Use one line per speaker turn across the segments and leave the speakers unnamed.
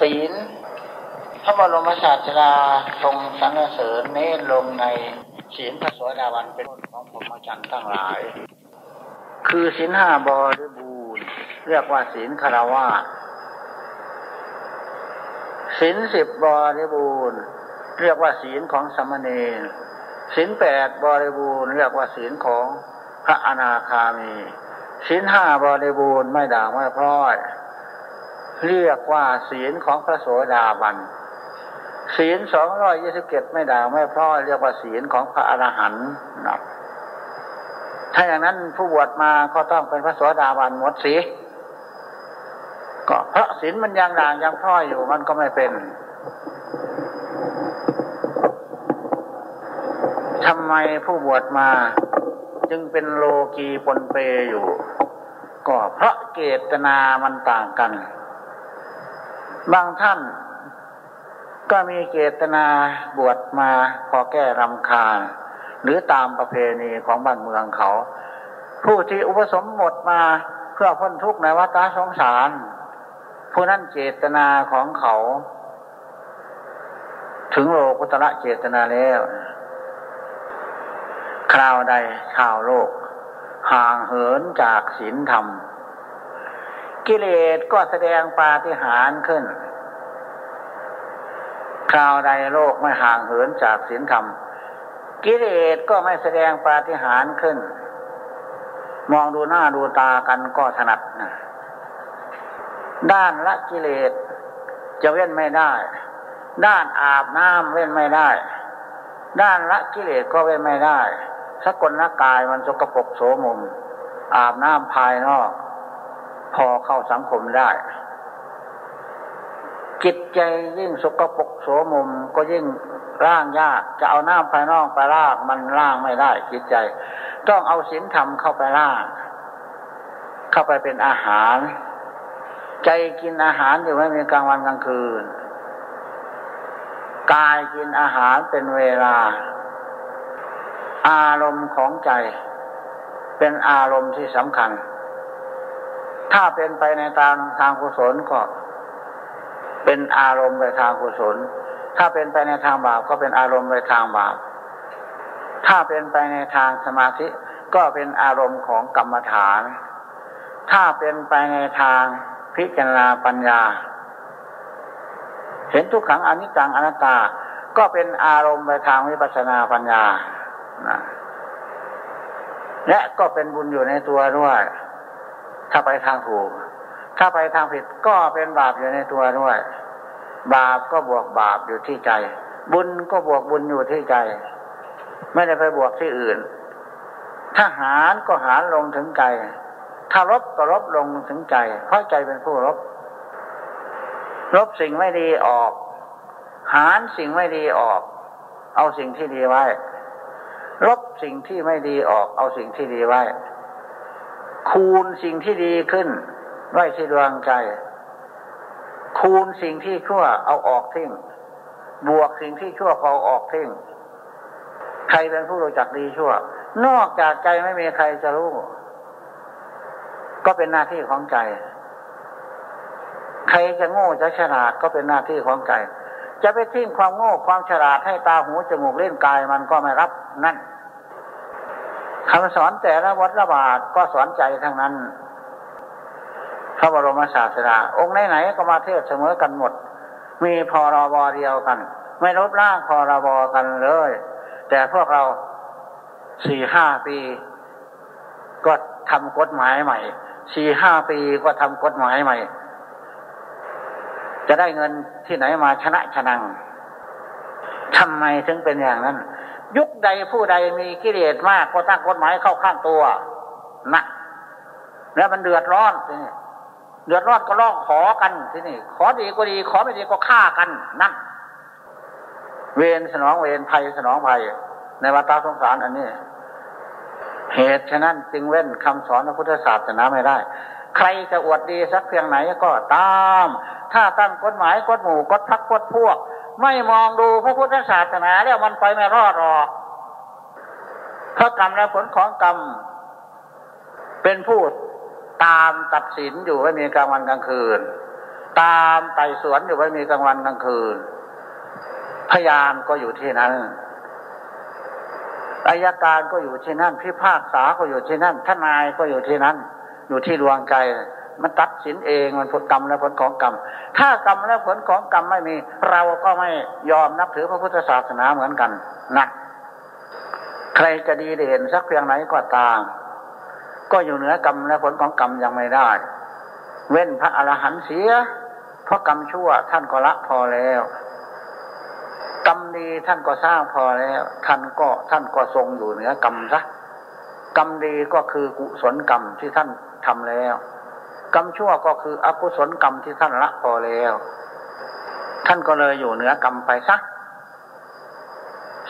ศีล พระบรมศาสดาทรงสรรเสริญเน้นลงในศีลพระสวสดาวันเป็นล้นของพรหมจรรย์ทั้งหลาย คือศีลห้าบริบูรณ์เรียกว่าศีลคารวะศีลสิบบริบูรณ์เรียกว่าศีลของสมณีศีลแปดบริบูรณ์เรียกว่าศีลของพระอนาคามีศีลห้าบริบูรณ์ไม่ด่างไม่พร้อย เรียกว่าศีลของพระโสดาบันศีลสองร้อยยี่สิบเจ็ดไม่ด่างไม่พร้อยเรียกว่าศีลของพระอรหันต์นะถ้าอย่างนั้นผู้บวชมาก็ต้องเป็นพระโสดาบันหมดสีก็เพราะศีลมันยังด่างยังพร้อยอยู่มันก็ไม่เป็นทำไมผู้บวชมาจึงเป็นโลกีปนเปอยู่ ก็เพราะเกตนามันต่างกัน บางท่านก็มีเกตนาบวชมาพอแก้รำคาญ หรือตามประเพณีของบ้านเมืองเขา ผู้ที่อุปสมบทมาเพื่อพ้นทุกข์ในวัฏสงสาร ผู้นั้นเจตนาของเขา ถึงโลกุตระเจตนาแล้ว คราวใดชาวโลก ห่างเหินจากศีลธรรม กิเลสก็แสดงปาฏิหาริย์ขึ้น คราวใดโลกไม่ห่างเหินจากศีลธรรม กิเลสก็ไม่แสดงปาฏิหาริย์ขึ้น มองดูหน้าดูตากันก็ถนัดนะด้านละกิเลสจะเว้นไม่ได้ ด้านอาบน้ำเว้นไม่ได้ ด้านละกิเลสก็เว้นไม่ได้สกลนักกายมันสกปรกโสมมอาบน้ำภายนอก พอเข้าสังคมได้ จิตใจยิ่งสกปรกโสมมก็ยิ่งร่างยากจะเอาน้ำภายนอกไปล่างมันล่างไม่ได้ จิตใจ ต้องเอาศีลธรรมเข้าไปล่าง เข้าไปเป็นอาหาร ใจกินอาหารอยู่ไม่มีกลางวันกลางคืนกายกินอาหารเป็นเวลา อารมณ์ของใจ เป็นอารมณ์ที่สำคัญ ถ้าเป็นไปในทางทางกุศลก็ เป็นอารมณ์ไปทางกุศล ถ้าเป็นไปในทางบาปก็เป็นอารมณ์ไปทางบาป ถ้าเป็นไปในทางสมาธิก็เป็นอารมณ์ของกรรมฐาน ถ้าเป็นไปในทางพิจารณาปัญญา เห็นทุกขังอนิจจังอนัตตา ก็เป็นอารมณ์ไปทางวิปัสสนาปัญญาและก็เป็นบุญอยู่ในตัวด้วย ถ้าไปทางถูก ถ้าไปทางผิดก็เป็นบาปอยู่ในตัวด้วย บาปก็บวกบาปอยู่ที่ใจ บุญก็บวกบุญอยู่ที่ใจ ไม่ได้ไปบวกที่อื่น ถ้าหารก็หารลงถึงใจ ถ้าลบก็ลบลงถึงใจ เพราะใจเป็นผู้ลบ ลบสิ่งไม่ดีออก หารสิ่งไม่ดีออก เอาสิ่งที่ดีไว้ ลบสิ่งที่ไม่ดีออก เอาสิ่งที่ดีไว้ คูณสิ่งที่ดีขึ้นไว้ที่ดวงใจ คูณสิ่งที่ชั่วเอาออกทิ้งบวกสิ่งที่ชั่วเอาออกทิ้งใครเป็นผู้รู้จักดีชั่ว นอกจากใจไม่มีใครจะรู้ ก็เป็นหน้าที่ของใจ ใครจะโง่จะฉลาดก็เป็นหน้าที่ของใจ จะไปทิ้งความโง่ความฉลาดให้ตาหูจมูกเล่นกายมันก็ไม่รับนั่น คำสอนแต่ละวัดละบาทก็สอนใจทั้งนั้น พระบรมศาสดาองค์ไหนๆก็มาเทศเสมอกันหมด มีพรบเดียวกัน ไม่ลดล่างพรบกันเลย แต่พวกเราสี่ห้าปี ก็ทำกฎหมายใหม่สี่ห้าปีก็ทำกฎหมายใหม่ จะได้เงินที่ไหนมาชนะชนังทำไมถึงเป็นอย่างนั้น ยุคใดผู้ใดมีกิเลสมากก็ตั้งกฎหมายเข้าข้างตัวนะแล้วมันเดือดร้อนทีนี้เดือดร้อนก็ร้องขอกันทีนี่ขอดีก็ดี ขอไม่ดีก็ฆ่ากันนั่นเวรสนองเวรภัยสนองภัย ในวัฏสงสารอันนี้ เหตุฉะนั้นจึงเว้นคำสอนพระพุทธศาสนาไม่ได้ ใครจะอวดดีสักเพียงไหนก็ตาม ถ้าตั้งกฎหมายกฎหมู่กฎพักกฎพวก ไม่มองดูพระพุทธศาสนาแล้วมันไปไม่รอดหรอกเพราะกรรมและผลของกรรม เป็นผู้ตามตัดสินอยู่ไม่มีกลางวันกลางคืน ตามไต่สวนอยู่ไม่มีกลางวันกลางคืน พยานก็อยู่ที่นั้นอายการก็อยู่ที่นั่นพิพากษาก็อยู่ที่นั่นทนายก็อยู่ที่นั้น อยู่ที่ดวงใจ มันตัดสินเองมันผลกรรมและผลของกรรม ถ้ากรรมและผลของกรรมไม่มี เราก็ไม่ยอมนับถือพระพุทธศาสนาเหมือนกันนะใครจะดีเด่นสักเพียงไหนก็ตามก็อยู่เหนือกรรมและผลของกรรมยังไม่ได้ เว้นพระอรหันต์เสีย เพราะกรรมชั่วท่านก็ละพอแล้วกรรมดีท่านก็สร้างพอแล้ว ท่านก็ท่านก็ทรงอยู่เหนือกรรมซะกรรมดีก็คือกุศลกรรมที่ท่านทำแล้ว กรรมชั่วก็คืออกุศลกรรมที่ท่านละพอแล้ว ท่านก็เลยอยู่เหนือกรรมไปซะ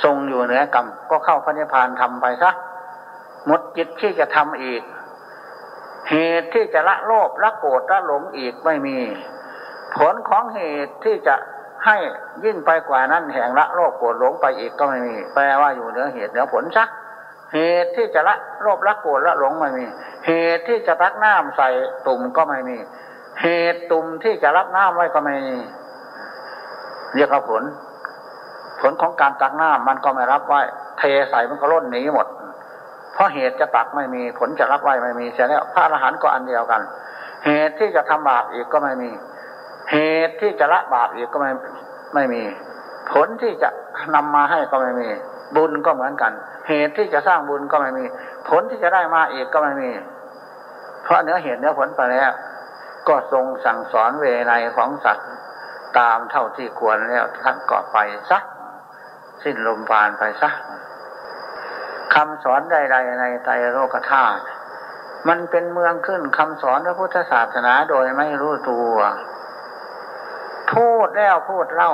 ทรงอยู่เหนือกรรมก็เข้าพระนิพพานทำไปซะหมดจิตที่จะทำอีก เหตุที่จะละโลภละโกรธละหลงอีกไม่มี ผลของเหตุที่จะให้ยิ่งไปกว่านั้นแห่งละโลภโกรธหลงไปอีกก็ไม่มี แปลว่าอยู่เหนือเหตุเหนือผลซักเหตุที่จะละโลภละโกรธละหลงไม่มี เหตุที่จะตักน้ำใส่ตุ่มก็ไม่มี เหตุตุ่มที่จะรับน้ำไว้ก็ไม่มีเรียกว่าผล ผลของการตักน้ำมันก็ไม่รับไว้ เทใส่มันก็ล้นหนีหมด เพราะเหตุจะตักไม่มี ผลจะรับไว้ไม่มีเสียแล้วพระอรหันต์ก็อันเดียวกัน เหตุที่จะทำบาปอีกก็ไม่มี เหตุที่จะละบาปอีกก็ไม่ไม่มี ผลที่จะนำมาให้ก็ไม่มี บุญก็เหมือนกัน เหตุที่จะสร้างบุญก็ไม่มี ผลที่จะได้มาอีกก็ไม่มี เพราะเนื้อเหตุเนื้อผลไปแล้ว ก็ทรงสั่งสอนเวไนของสัตว์ตามเท่าที่ควรแล้วท่านก็ไปซักสิ้นลมปานไปซักคำสอนใด ๆ ในไตรโลกธาตุมันเป็นเมืองขึ้นคำสอนพระพุทธศาสนาโดยไม่รู้ตัว พูดแล้วพูดเล่า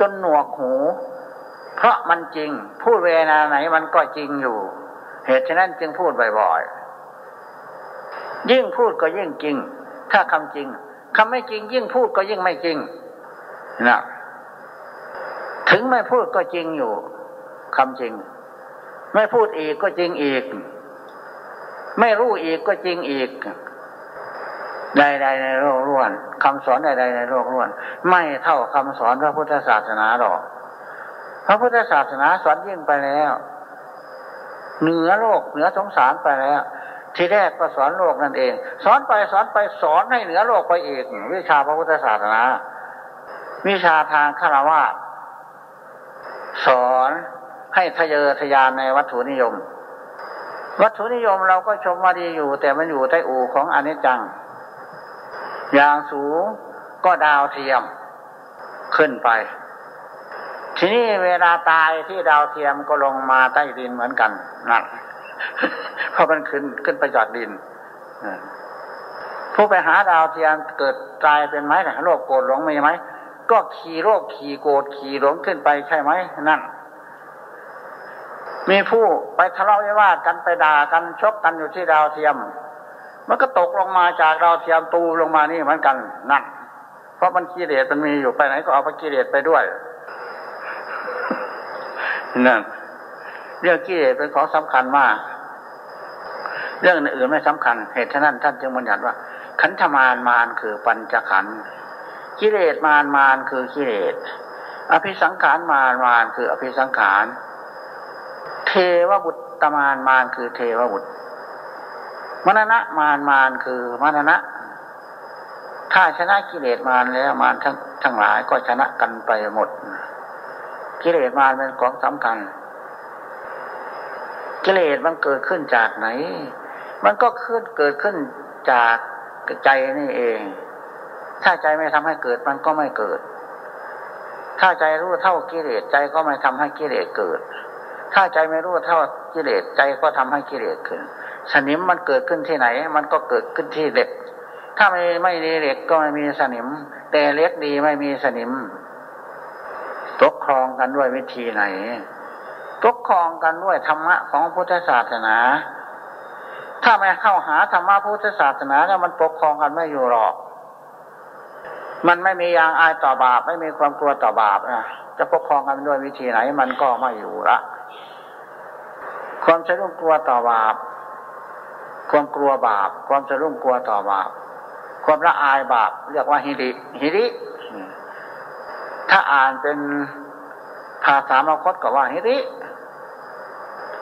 จนหนวกหู เพราะมันจริง พูดเวนาไหนมันก็จริงอยู่ เหตุฉะนั้นจึงพูดบ่อยๆ ยิ่งพูดก็ยิ่งจริง ถ้าคำจริงคำไม่จริง ยิ่งพูดก็ยิ่งไม่จริงนะถึงไม่พูดก็จริงอยู่คำจริง ไม่พูดอีกก็จริงอีก ไม่รู้อีกก็จริงอีกใดๆในโลกล้วนคำสอนใดๆในโลกล้วน ไม่เท่าคำสอนพระพุทธศาสนาหรอก พระพุทธศาสนาสอนยิ่งไปแล้ว เหนือโลกเหนือสงสารไปแล้ว ทีแรกก็สอนโลกนั่นเอง สอนไปสอนไปสอนให้เหนือโลกไปอีก วิชาพระพุทธศาสนา วิชาทางฆราวาสสอนให้ทะเยอทะยานในวัตถุนิยม วัตถุนิยมเราก็ชมว่าดีอยู่ แต่มันอยู่ใต้อู่ของอนิจจัง อย่างสูงก็ดาวเทียมขึ้นไป ทีนี้เวลาตายที่ดาวเทียมก็ลงมาใต้ดินเหมือนกันนั่น เพราะมันขึ้นขึ้นไปจากดินผู้ไปหาดาวเทียมเกิดตายเป็นไหมโรคโกรธหลงมีไหมก็ขี่โรคขี่โกรธขี่หลงขึ้นไปใช่ไหมนั่น มีผู้ไปทะเลาะวิวาทกันไปด่ากันชกกันอยู่ที่ดาวเทียม มันก็ตกลงมาจากดาวเทียมตูลงมานี่เหมือนกันนั่นเพราะมันกิเลสมันมีอยู่ไปไหนก็เอาไปกิเลสไปด้วยนั่น เรื่องกิเลสเป็นของสำคัญมาก เรื่องอื่นไม่สำคัญ เหตุฉะนั้นท่านจึงบัญญัติว่า ขันธมารมารคือปัญจขันธ์กิเลสมารมารคือกิเลส อภิสังขารมารมารคืออภิสังขาร เทวบุตรตมารมารคือเทวบุตรมรณะมารมารคือมรณะ ถ้าชนะกิเลสมารแล้วมารทั้งทั้งหลายก็ชนะกันไปหมด กิเลสมารเป็นของสำคัญ กิเลสมันเกิดขึ้นจากไหน มันก็ขึ้นเกิดขึ้นจากใจนี่เอง ถ้าใจไม่ทำให้เกิดมันก็ไม่เกิด ถ้าใจรู้เท่ากิเลสใจก็ไม่ทำให้กิเลสเกิด ถ้าใจไม่รู้เท่ากิเลสใจก็ทำให้กิเลสขึ้น สนิมมันเกิดขึ้นที่ไหน มันก็เกิดขึ้นที่เหล็ก ถ้าไม่ไม่ดีเหล็กก็ไม่มีสนิม แต่เล็กดีไม่มีสนิมปกครองกันด้วยวิธีไหน ปกครองกันด้วยธรรมะของพุทธศาสนา ถ้าไม่เข้าหาธรรมะพุทธศาสนาแล้วมันปกครองกันไม่อยู่หรอก มันไม่มียางอายต่อบาป ไม่มีความกลัวต่อบาปนะจะปกครองกันด้วยวิธีไหน มันก็ไม่อยู่ละความใช้ร่วมกลัวต่อบาป ความกลัวบาป ความสะดุ้งกลัวต่อบาปคความละอายบาป เรียกว่าฮิริฮิริถ้าอ่านเป็นภาษามคตก็ว่าฮิริ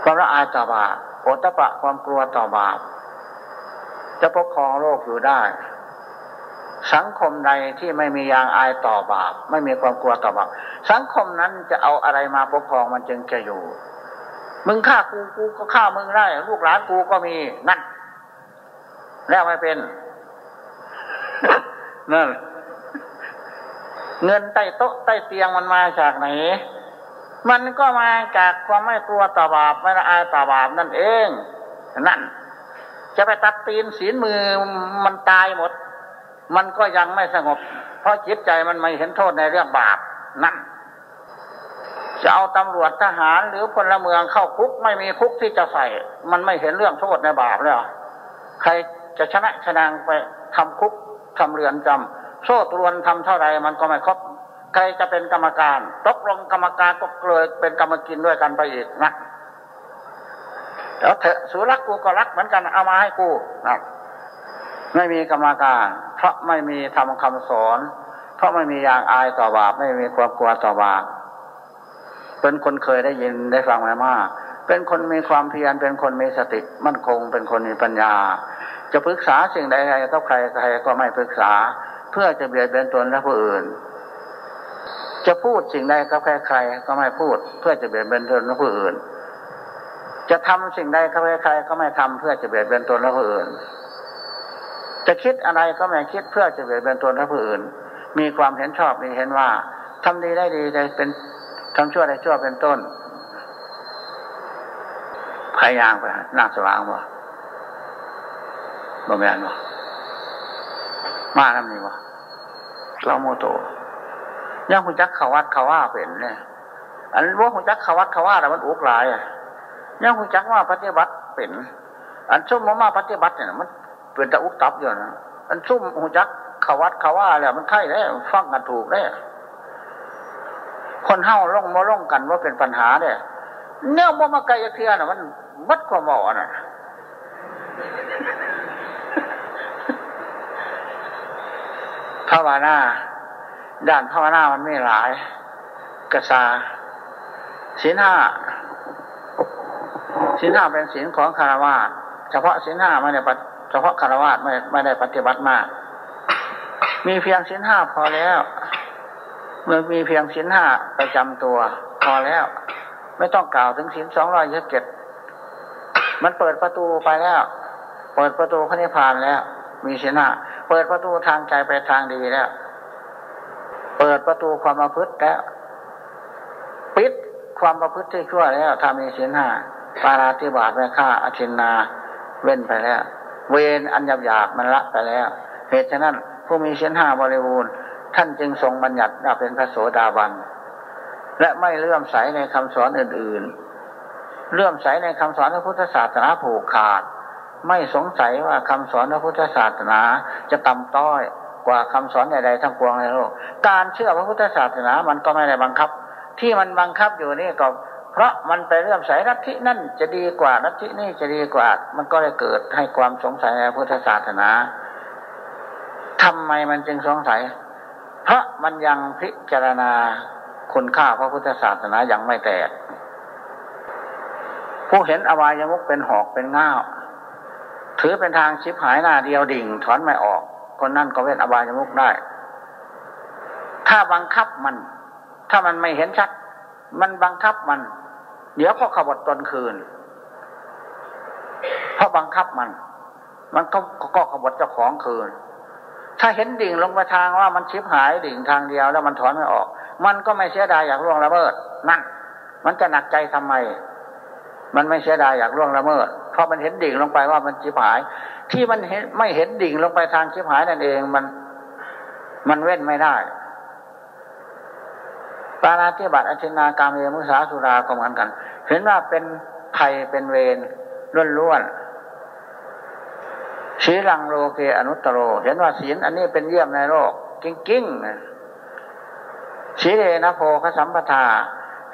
ความละอายต่อบาปโอตปะความกลัวต่อบาปจะปกครองโลกอยู่ได้ สังคมใดที่ไม่มียางอายต่อบาป ไม่มีความกลัวต่อบาป สังคมนั้นจะเอาอะไรมาปกครองมันจึงจะอยู่ มึงฆ่ากูกูก็ฆ่ามึงได้ ลูกหลานกูก็มีนั่นแล้วไม่เป็นนั่นเงินใต้โต๊ะใต้เตียงมันมาจากไหน มันก็มาจากความไม่กลัวต่อบาปไม่ละอายต่อบาปนั่นเอง นั่น จะไปตัดตีนศีลมือมันตายหมด มันก็ยังไม่สงบ เพราะจิตใจมันไม่เห็นโทษในเรื่องบาปนั่นจะเอาตำรวจทหารหรือพลเมืองเข้าคุกไม่มีคุกที่จะใส่ มันไม่เห็นเรื่องโทษในบาปแล้วใครจะชนะชนะไปทำคุกทำเรือนจำโซ่ตรวนทำเท่าไรมันก็ไม่ครบ ใครจะเป็นกรรมการ ตกลงกรรมการก็เกลยเป็นกรรมกินด้วยกันไปอีกนะแล้วเถอะสุรักกูก็รักเหมือนกันเอามาให้กูนะไม่มีกรรมการ เพราะไม่มีทำคำสอน เพราะไม่มียางอายต่อบาป ไม่มีความกลัวต่อบาปเป็นคนเคยได้ยินได้ฟังมามาเป็นคนมีความเพียรเป็นคนมีสติมั่นคง เป็นคนมีปัญญา จะปรึกษาสิ่งใดใครก็ใครใครก็ไม่ปรึกษา เพื่อจะเบียดเบียนตนและผู้อื่น จะพูดสิ่งใดกับใครใครก็ไม่พูด เพื่อจะเบียดเบียนตนและผู้อื่น จะทำสิ่งใดกับใครใครก็ไม่ทำเพื่อจะเบียดเบียนตนและผู้อื่น จะคิดอะไรก็ไม่คิดเพื่อจะเบียดเบียนตนและผู้อื่น มีความเห็นชอบมีเห็นว่าทำดีได้ดีได้เป็นทำชั่วได้ชั่วเป็นต้นพยายามไปน่าสว่างบ่บ่แม่นบ่มาแล้วนี่บ่เราโมโต ยังคุณจักขาวัดขาว่าเป็นเนี่ยอันว่าคุณจักขาวัดขาว่าแต่มันอุกลายอะยังคุณจักว่าปฏิบัติเป็น อันซุ่มมาปฏิบัติเนี่ยมันเป็นตะอุกตับอยู่นะอันซุ่มคุณจักขาวัดขาว่าแล้วมันไข่ได้ฟังกันถูกได้คนเฮ้าล่องมาล่องกันว่าเป็นปัญหาเนี่ยเนื้อมามาไกลเทียน่ะมันมัดความหมอน่ะภาวนา ด้านภาวนามันไม่หลายกษาศีลห้าศีลห้าเป็นศีลของคารวะเฉพาะศีลห้าไม่ได้เฉพาะคารวะไม่ไม่ได้ปฏิบัติมาก มีเพียงศีลห้าพอแล้ว เมื่อมีเพียงศีลห้าประจำตัว พอแล้ว ไม่ต้องกล่าวถึงศีลสองร้อยยี่สิบเจ็ดมันเปิดประตูไปแล้ว เปิดประตูพระนิพพานแล้ว มีศีลห้าเปิดประตูทางใจไปทางดีแล้ว เปิดประตูความประพฤติแล้วปิดความประพฤติที่ชั่วแล้วทำมีศีลห้าปาราธิบาตไม่ฆ่าอชินนาเว้นไปแล้ว เวนอันหยาบหยาบมันละไปแล้ว เหตุฉะนั้นผู้มีศีลห้าบริบูรณ์ ท่านจึงทรงบัญญัติเป็นพระโสดาบัน และไม่เลื่อมใสในคำสอนอื่นๆ เลื่อมใสในคำสอนพระพุทธศาสนาผูกขาด ไม่สงสัยว่าคำสอนพระพุทธศาสนาจะต่ำต้อย กว่าคำสอนใดๆทั้งปวงในโลก การเชื่อพระพุทธศาสนามันก็ไม่ได้บังคับ ที่มันบังคับอยู่นี่ก็ เพราะมันไปเรื่อมใสลัทธินั่นจะดีกว่าลัทธินี่จะดีกว่า มันก็เลยเกิดให้ความสงสัยในพุทธศาสนาทำไมมันจึงสงสัย เพราะมันยังพิจารณาคุณค่าพระพุทธศาสนายังไม่แตก ผู้เห็นอวายมุกเป็นหอกเป็นง่าวถือเป็นทางชิบหายหน้าเดียวดิ่งถอนไม่ออก คนนั่นก็เว้นอบายมุกได้ ถ้าบังคับมัน ถ้ามันไม่เห็นชัด มันบังคับมัน เดี๋ยวก็ขบฏตนคืน เพราะบังคับมัน มันก็ก็ขบฏเจ้าของคืน ถ้าเห็นดิ่งลงไปทางว่ามันชิบหายดิ่งทางเดียวแล้วมันถอนไม่ออก มันก็ไม่เสียดายอยากล่วงละเมิดนั่นมันจะหนักใจทำไม มันไม่เสียดายอยากล่วงละเมิด พราะมันเห็นดิ่งลงไปว่ามันชิบหาย ที่มันเห็นไม่เห็นดิ่งลงไปทางชิบหายนั่นเองมัน มันเว้นไม่ได้ปาราธิบัติอชินากามเยมุสาสุราก็เหมือนกัน เห็นว่าเป็นภัยเป็นเวรล้วนๆชีลังโลเกอนุตตโร เห็นว่าศีลอันนี้เป็นเยี่ยมในโลกกิ้งๆชีเรนะโพคสัมปทา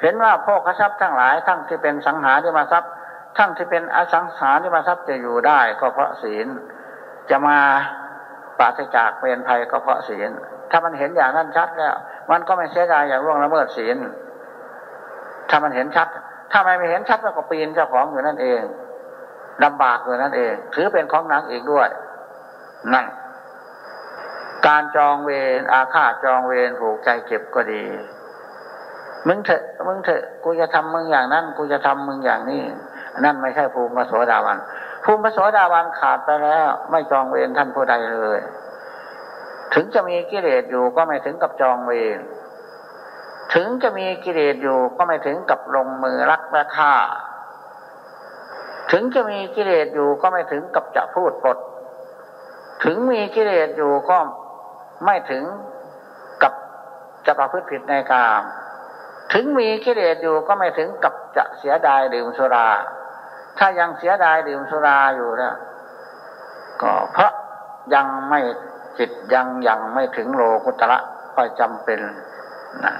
เห็นว่าโภคทรัพย์ทั้งหลายทั้งที่เป็นสังหาที่มาทรัพย์ ทั้งที่เป็นอสังสารที่มทรัพย์จะอยู่ได้ก็เพราะศีล จะมาปราศจากเวรภัยก็เพราะศีล ถ้ามันเห็นอย่างนั้นชัดแล้ว มันก็ไม่เสียดายอย่างร่วงละเมิดศีล ถ้ามันเห็นชัด ถ้าไม่เห็นชัดมันก็ปีนเจ้าของอยู่นั่นเองลำบากอยู่นั่นเอง ถือเป็นของหนักอีกด้วย นั่น การจองเวรอาฆาตจองเวรผูกใจเจ็บก็ดีมึงเถอะมึงเถอะกูจะทำมึงอย่างนั้นกูจะทำมึงอย่างนี้ นั่นไม่ใช่ภูมิโสดาวันภูมิโสดาวันขาดไปแล้ว ไม่จองเวรท่านผู้ใดเลย ถึงจะมีกิเลสอยู่ก็ไม่ถึงกับจองเวรถึงจะมีกิเลสอยู่ก็ไม่ถึงกับลงมือรักและฆ่า ถึงจะมีกิเลสอยู่ก็ไม่ถึงกับจะพูดปด ถึงมีกิเลสอยู่ก็ไม่ถึงกับจะประพฤติผิดในกาม ถึงมีกิเลสอยู่ก็ไม่ถึงกับจะเสียดายดื่มสุรา ถ้ายังเสียดายดื่มสุราอยู่นะก็เพราะยังไม่จิตยังยังไม่ถึงโลกุตระก็จำเป็นนะ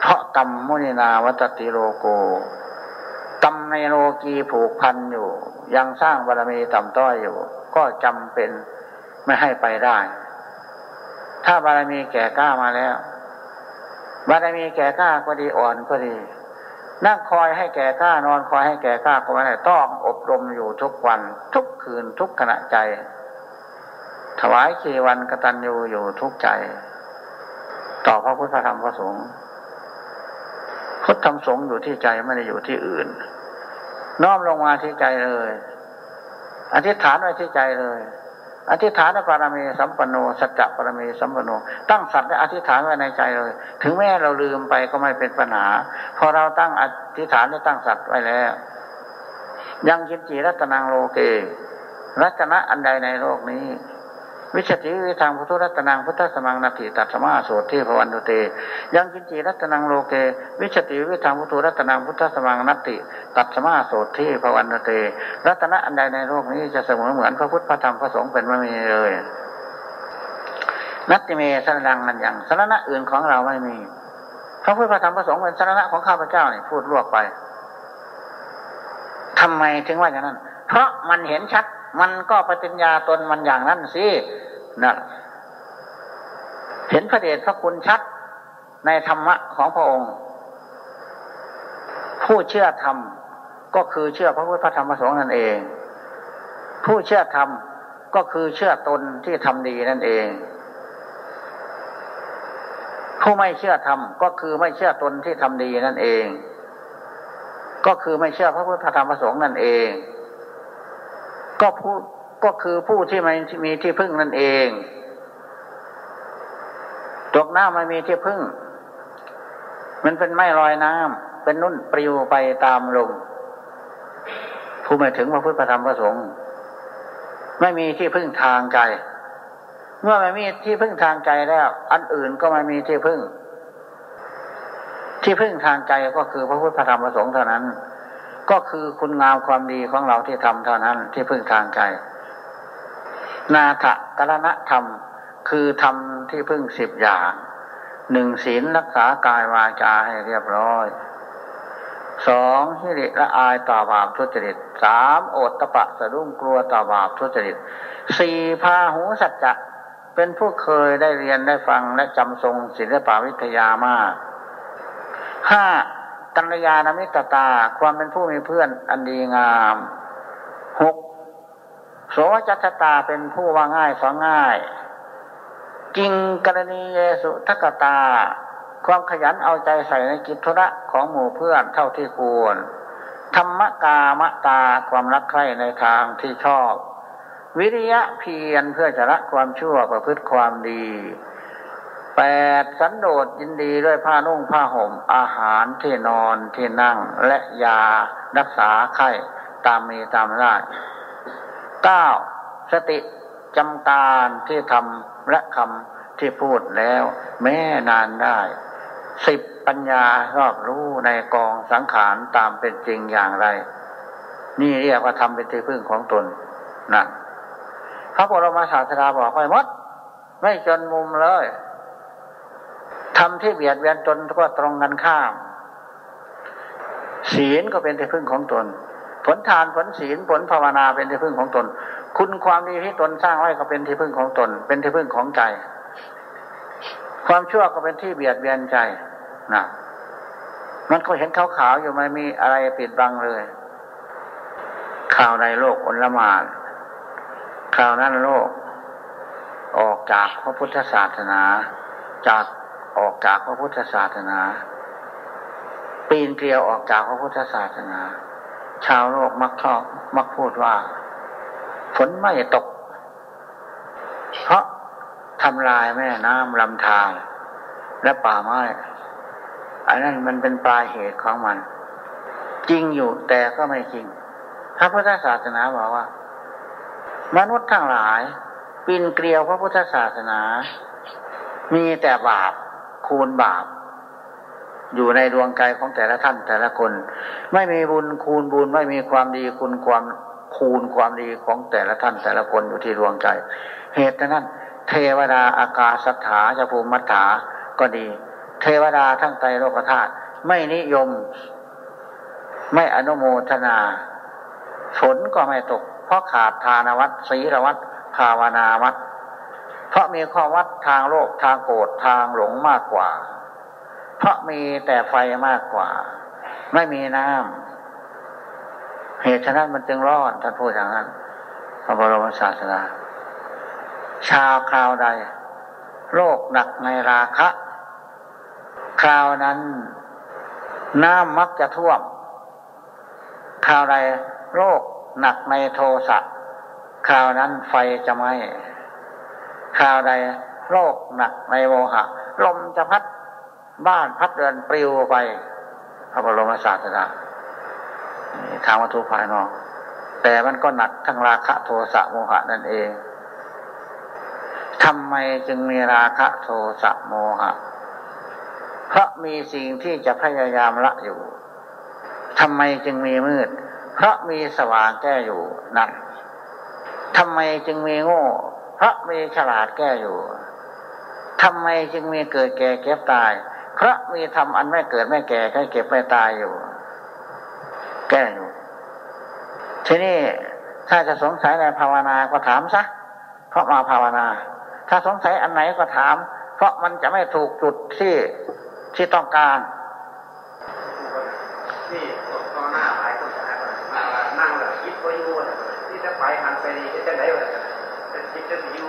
เพราะกรรมมุนินาวัตติโลโกกรรมในโลกีผูกพันอยู่ ยังสร้างบารมีต่ำต้อยอยู่ ก็จำเป็นไม่ให้ไปได้ ถ้าบารมีแก่กล้ามาแล้วบารมีแก่กล้าก็ดีอ่อนก็ดี นั่งคอยให้แก่กล้านอนคอยให้แก่กล้าก็ไม่ได้ต้องอบรมอยู่ทุกวัน ทุกคืนทุกขณะใจ ถวายขีวันกตัญญูอยู่ทุกใจ ต่อพระพุทธธรรมพระสงฆ์พุทธธรรมสงฆ์อยู่ที่ใจไม่ได้อยู่ที่อื่น น้อมลงมาที่ใจเลย อธิษฐานไว้ที่ใจเลย อธิษฐานปรมีสัมปันโนสัจจะปรมีสัมปันโน ตั้งสัตว์และอธิษฐานไว้ในใจเลย ถึงแม้เราลืมไปก็ไม่เป็นปัญหา พอเราตั้งอธิษฐานและตั้งสัตว์ไว้แล้ว ยังยินจีรัตนังโลเกรัตนะอันใดในโลกนี้ วิชติวิทางพุทธรัตนังพุทธสมังนาทิตัสมาโสติภวันตุเต ยังกินจีรัตนังโลเก วิชติวิทางพุทธรัตนังพุทธสมังนัตติตัสมาโสติภวันตุเต รัตนะอันใดในโลกนี้จะเสมอเหมือนพระพุทธพระธรรมพระสงฆ์เป็นไม่มีเลยนัตติเมสรนังนันยังสรณะอื่นของเราไม่มี พระพุทธพระธรรมพระสงฆ์เป็นสระของข้าพเจ้านี่พูดรวบไปทำไมถึงว่าอย่างนั้น เพราะมันเห็นชัด มันก็ปฏิญญาตนมันอย่างนั้นสินะเห็นพระเดชพระคุณชัดในธรรมะของพระองค์ ผู้เชื่อธรรมก็คือเชื่อพระพุทธธรรมพระสงฆ์นั่นเอง ผู้เชื่อธรรมก็คือเชื่อตนที่ทำดีนั่นเอง ผู้ไม่เชื่อธรรมก็คือไม่เชื่อตนที่ทำดีนั่นเอง ก็คือไม่เชื่อพระพุทธธรรมพระสงฆ์นั่นเอง ก็ผู้ก็คือผู้ที่ไม่มีที่พึ่งนั่นเองตกน้ำไม่มีที่พึ่ง มันเป็นไม้ลอยน้ำเป็นนุ่นปลิวไปตามลมผู้ไม่ถึงพระพุทธธรรมพระสงฆ์ไม่มีที่พึ่งทางใจ เมื่อไม่มีที่พึ่งทางใจแล้ว อันอื่นก็ไม่มีที่พึ่ง ที่พึ่งทางใจก็คือพระพุทธธรรมพระสงฆ์เท่านั้น ก็คือคุณงามความดีของเราที่ทำเท่านั้นที่พึ่งทางใจ นาถกรณธรรม คือทำที่พึ่งสิบอย่างหนึ่งศีลรักษากายวาจาให้เรียบร้อยสองฮิริละอายต่อบาปทุจริตสามโอตตะปะสะดุ้งกลัวต่อบาปทุจริตสี่พาหูสัจจะเป็นผู้เคยได้เรียนได้ฟังและจำทรงศิลปวิทยามากห้า กัลยาณมิตรตา ความเป็นผู้มีเพื่อนอันดีงามหกโสจัตตาเป็นผู้ว่าง่ายสอนง่าย จริงกรณีเยสุทักตา ความขยันเอาใจใส่ในกิจธุระของหมู่เพื่อนเท่าที่ควร ธรรมกามตาความรักใคร่ในทางที่ชอบ วิริยะเพียรเพื่อจะละความชั่วประพฤติความดี แปดสันโดษยินดีด้วยผ้านุ่งผ้าห่ม อาหารที่นอนที่นั่งและยารักษาไข้ตามมีตามได้เก้าสติจำการที่ทำและคำที่พูดแล้ว แม้นานได้สิบปัญญารอบรู้ในกองสังขารตามเป็นจริงอย่างไร นี่เรียกว่าทำเป็นที่พึ่งของตนนั่นพระบรมศาสดาบอกไปมด ไม่จนมุมเลย ทำที่เบียดเบียนตนก็ตรงกันข้าม ศีลก็เป็นที่พึ่งของตน ผลทานผลศีลผลภาวนาเป็นที่พึ่งของตน คุณความดีที่ตนสร้างไว้ก็เป็นที่พึ่งของตน เป็นที่พึ่งของใจ ความชั่วก็เป็นที่เบียดเบียนใจนะมันก็เห็นขาวๆอยู่ไม่มีอะไรปิดบังเลย ข่าวในโลกอนละมานข่าวนั้นโลก ออกจากพระพุทธศาสนาจาก ออกจากพระพุทธศาสนา ปีนเกลียวออกจากพระพุทธศาสนา ชาวโลกมักชอบมักพูดว่า ฝนไม่ตก เพราะทำลายแม่น้ำลำธารและป่าไม้อันนั้นมันเป็นปลายเหตุของมัน จริงอยู่แต่ก็ไม่จริง พระพุทธศาสนาบอกว่า มนุษย์ทั้งหลาย ปีนเกลียวพระพุทธศาสนา มีแต่บาป คูณบาป อยู่ในดวงใจของแต่ละท่านแต่ละคน ไม่มีบุญคูณบุญไม่มีความดีคูณความคูณความดีของแต่ละท่านแต่ละคนอยู่ที่ดวงใจ เหตุนั้น เทวดาอากาศถาจะภูมิมัฏฐาก็ดี เทวดาทั้งไตโลกธาตุไม่นิยม ไม่อนุโมทนา ฝนก็ไม่ตก เพราะขาดทานวัตศีลวัตภาวนาวัต เพราะมีข้อวัดทางโลกทางโกรธทางหลงมากกว่า เพราะมีแต่ไฟมากกว่า ไม่มีน้ำเหตุฉะนั้นมันจึงรอดท่านพูดอย่างนั้นพระบรมศาสดาชาวคราวใดโรคหนักในราคะ คราวนั้น น้ำมักจะท่วม คราวใดโรคหนักในโทสะคราวนั้นไฟจะไหม้ คราวใดโรคหนักในโมหะ ลมจะพัดบ้านพัดเรือนปลิวไปพระบรมศาสดาทางวัตถุภายนอก แต่มันก็หนักทั้งราคะโทสะโมหะนั่นเองทำไมจึงมีราคะโทสะโมหะ เพราะมีสิ่งที่จะพยายามละอยู่ทำไมจึงมีมืด เพราะมีสว่างแก้อยู่นั่นทำไมจึงมีโง่เราะมีฉลาดแก้อยู่ทำไมจึงมีเกิดแก่เก็บตาย เพราะมีทำอันไม่เกิดไม่แก่แค่เก็บไม่ตายอยู่ แก้อยู่ ทีนี้ถ้าจะสงสัยในภาวนาก็ถามซะเพราะมาภาวนา ถ้าสงสัยอันไหนก็ถาม เพราะมันจะไม่ถูกจุดที่ที่ต้องการ
ที่ภาวนาหลายคนจะนั่งแบบคิดว่าอยู่ที่จะไปหันไปดีจะไหนวะคิดจะอยู่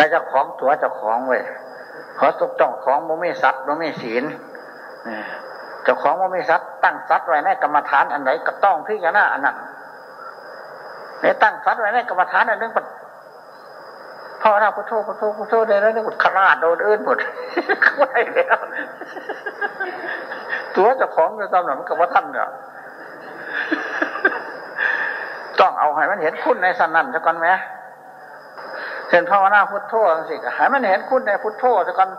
แต่จ้าของตัวจ้าของเว้ยขอตกจ้องของมันไม่สัตว์มันไม่ศีลเจ้าของมันไม่สัตว์ตั้งสัตว์ไว้ในกรรมฐานอันไหนก็ต้องพิจารณาอันนั้นในตั้งสัตว์ไว้ในกรรมฐานอันนึงปัดพ่อเราพุทโธพุทโธพุทโธได้แล้วนี่หมดขนาดโดนอื่นหมดไม่แล้วตัวเจ้าของจะตามหนังกับว่าท่านเนี่ยต้องเอาให้มันเห็นคุณในสันนั่นจะก่อนไหม เห็นภาวนาพุทโธสิให้มันเห็นคุณในพุทโธจะก่อน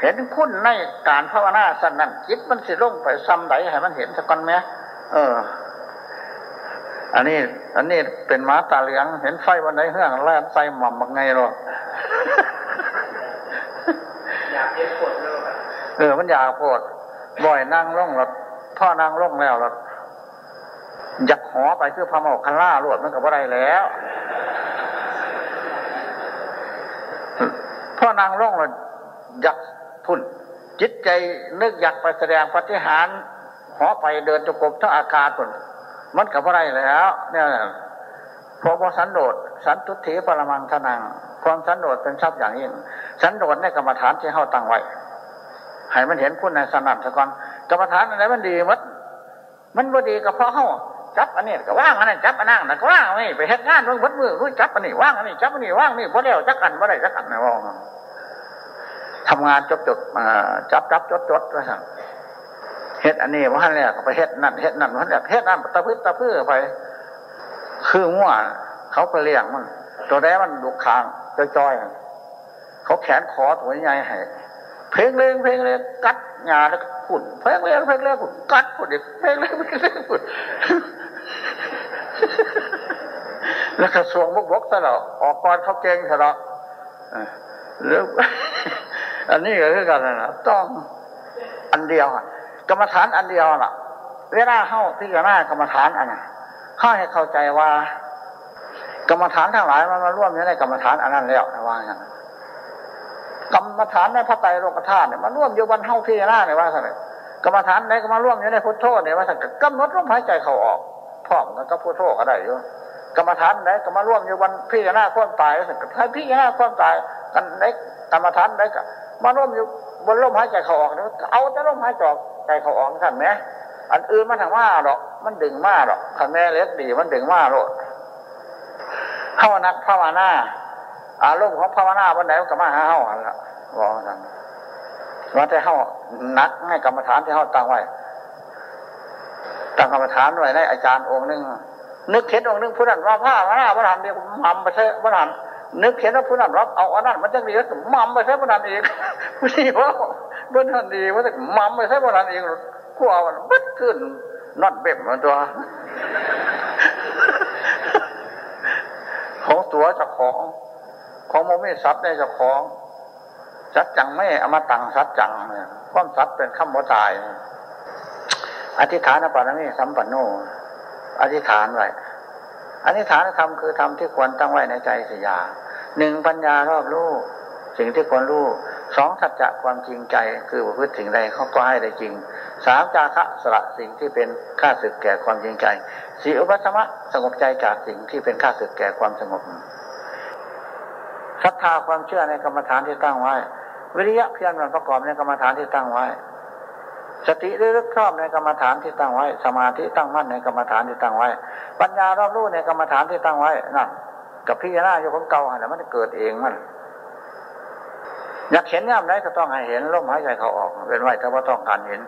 เห็นคุณในการภาวนาสันนั่นจิตมันสิลงไปซ้ำไหนให้มันเห็นจะก่อนไหมเออ อันนี้ อันนี้เป็นม้าตาเหลือง เห็นไฟวันไหนเฮืองแล่นไฟหม่ำบังไงหรอ
อยากเห็นปวดเลย
เออ มันอยากปวดบ่อยนั่งร่องหลดพ่อนั่งร่องแล้วหลดอยากหอไปคือพระโมกคันล่าลวดมันกับอะไรแล้ว พ่อนางร่องเลยอยากพุ่น จิตใจนึกอยากไปแสดงปฏิหารหอไปเดินจงกรมทั้งอากาศพุ่นมันกับอะไรแล้วเนี่ยพอพอสันโดษสันตุถีปรมังทนัง ความสันโดษเป็นทรัพย์อย่างยิ่ง สันโดษในกรรมฐานที่เข้าตั้งไว้ให้มันเห็นคุณในสนับสกอนกรรมฐานอะไรมันดีมัดมันบ่ดีกับพ่อเข้า จับอันนี้ก็ว่างอันนั้นจับอันนั้นก็ว่างนี่ไปเฮ็ดงานมึงบัดมือรู้จับอันนี้ว่างอันนี้จับอันนี้ว่างนี่พอแล้วจักกันบ่ได้จักกันนะว่างทำงานจบจบจับจับจดจดว่าสั่งเฮ็ดอันนี้ว่าเนี่ยไปเฮ็ดนั่นเฮ็ดนั่นว่าเนี่ยเฮ็ดนั่นตะพื้นตะพื้นไป คือง่วเขาไปเลี้ยงมัน ตัวแรกมันดุคางจอยๆเขาแขนคอตัวใหญ่ให้เพลงเล่งเพลงเล่งกัดหยาแล้วขุดเพลงเล่งเพลงเล่งขุดกัดขุดเพลงเล่งเพลงเล่งขุด แล้วกระทรวงบกบกตลอดออกก่อนเขาเก่งตลอดหรืออันนี้ก็คือกันนะต้องอันเดียวกรรมฐานอันเดียวน่ะ เวลาเข้าที่จะหน้ากรรมฐานอันนั้นข้าให้เข้าใจว่า กรรมฐานทั้งหลายมันมาร่วมอยู่ในกรรมฐานอันนั้นแล้วนะว่าอย่างนั้นกรรมฐานในพระไตรโลกธาตุเนี่ยมันร่วมอยู่บนเท้าที่หน้าเนี่ยว่าอะไรกรรมฐานไหนก็มาร่วมอยู่ในพุทโธเนี่ยว่าสักกำหนดลมหายใจเขาออกพร้อมกันก็พุทโธก็ได้อยู่ กรรมฐานไหนก็มาร่วมอยู่บนพิจารณาความตายสักให้พิจารณาความตายกันไหนกรรมฐานไหนก็มาร่วมอยู่บนลมหายใจเขาออกเนี่ยเอาแต่ลมหายใจเขาออกท่านไหมอันอื่นมันทางว่าหรอกมันดึงมาหรอกคันแม่เล็กดีมันดึงมาหรอกภาวนักภาวนาอารมณ์ของภาวนาวันไหนก็มาหาเฮาหันละบอกท่านว่าแต่เฮานักให้กรรมฐานที่เฮาตั้งไว้ตั้งกรรมฐานไว้ในอาจารย์องค์หนึ่ง นึกเห็นองค์นึงผู้นั้นว่าผ้าพระนาพระนันเดียวมัมไปใช่พระนันนึกเห็นว่าผู้นั้นรับเอาอันนั้นมันจะดีแล้วมัมไปใช่พระนันเองผู้ที่ว่าบนทันดีว่าจะมัมไปใช่พระนันเองกูเอามัดขึ้นนอนเบ็บมันตัว ของตัวเจ้าของ ของโมไม่ซับได้เจ้าของสัจจังไม่เอามาตังสัจจังเนี่ยความสัตเป็นข้ามบ่ตาย อธิษฐานปารมีสัมปันโน ธิษฐานไว้อธิษฐานธรรมคือธรรมที่ควรตั้งไว้ในใจสยาหนึ่งปัญญารอบรู้สิ่งที่ควรรู้สองสัจจะความจริงใจคือประพฤติสิ่งใดเขาก็ให้ได้จริงสามจาคะสละสิ่งที่เป็นค่าศึกแก่ความจริงใจสี่อุปสมะสงบใจจากสิ่งที่เป็นค่าศึกแก่ความสงบศรัทธาความเชื่อในกรรมฐานที่ตั้งไว้ วิริยะเพียรมันประกอบในกรรมฐานที่ตั้งไว้ สติระลึกชอบในกรรมฐานที่ตั้งไว้ สมาธิตั้งมั่นในกรรมฐานที่ตั้งไว้ ปัญญารอบรู้ในกรรมฐานที่ตั้งไว้นั่นกับพิจารณาอยู่ของเก่าแต่มันเกิดเองมันอยากเห็นย่ำไหนก็ต้องให้เห็นลมหายใจเขาออกเป็นไว้แต่ว่าต้องการเห็น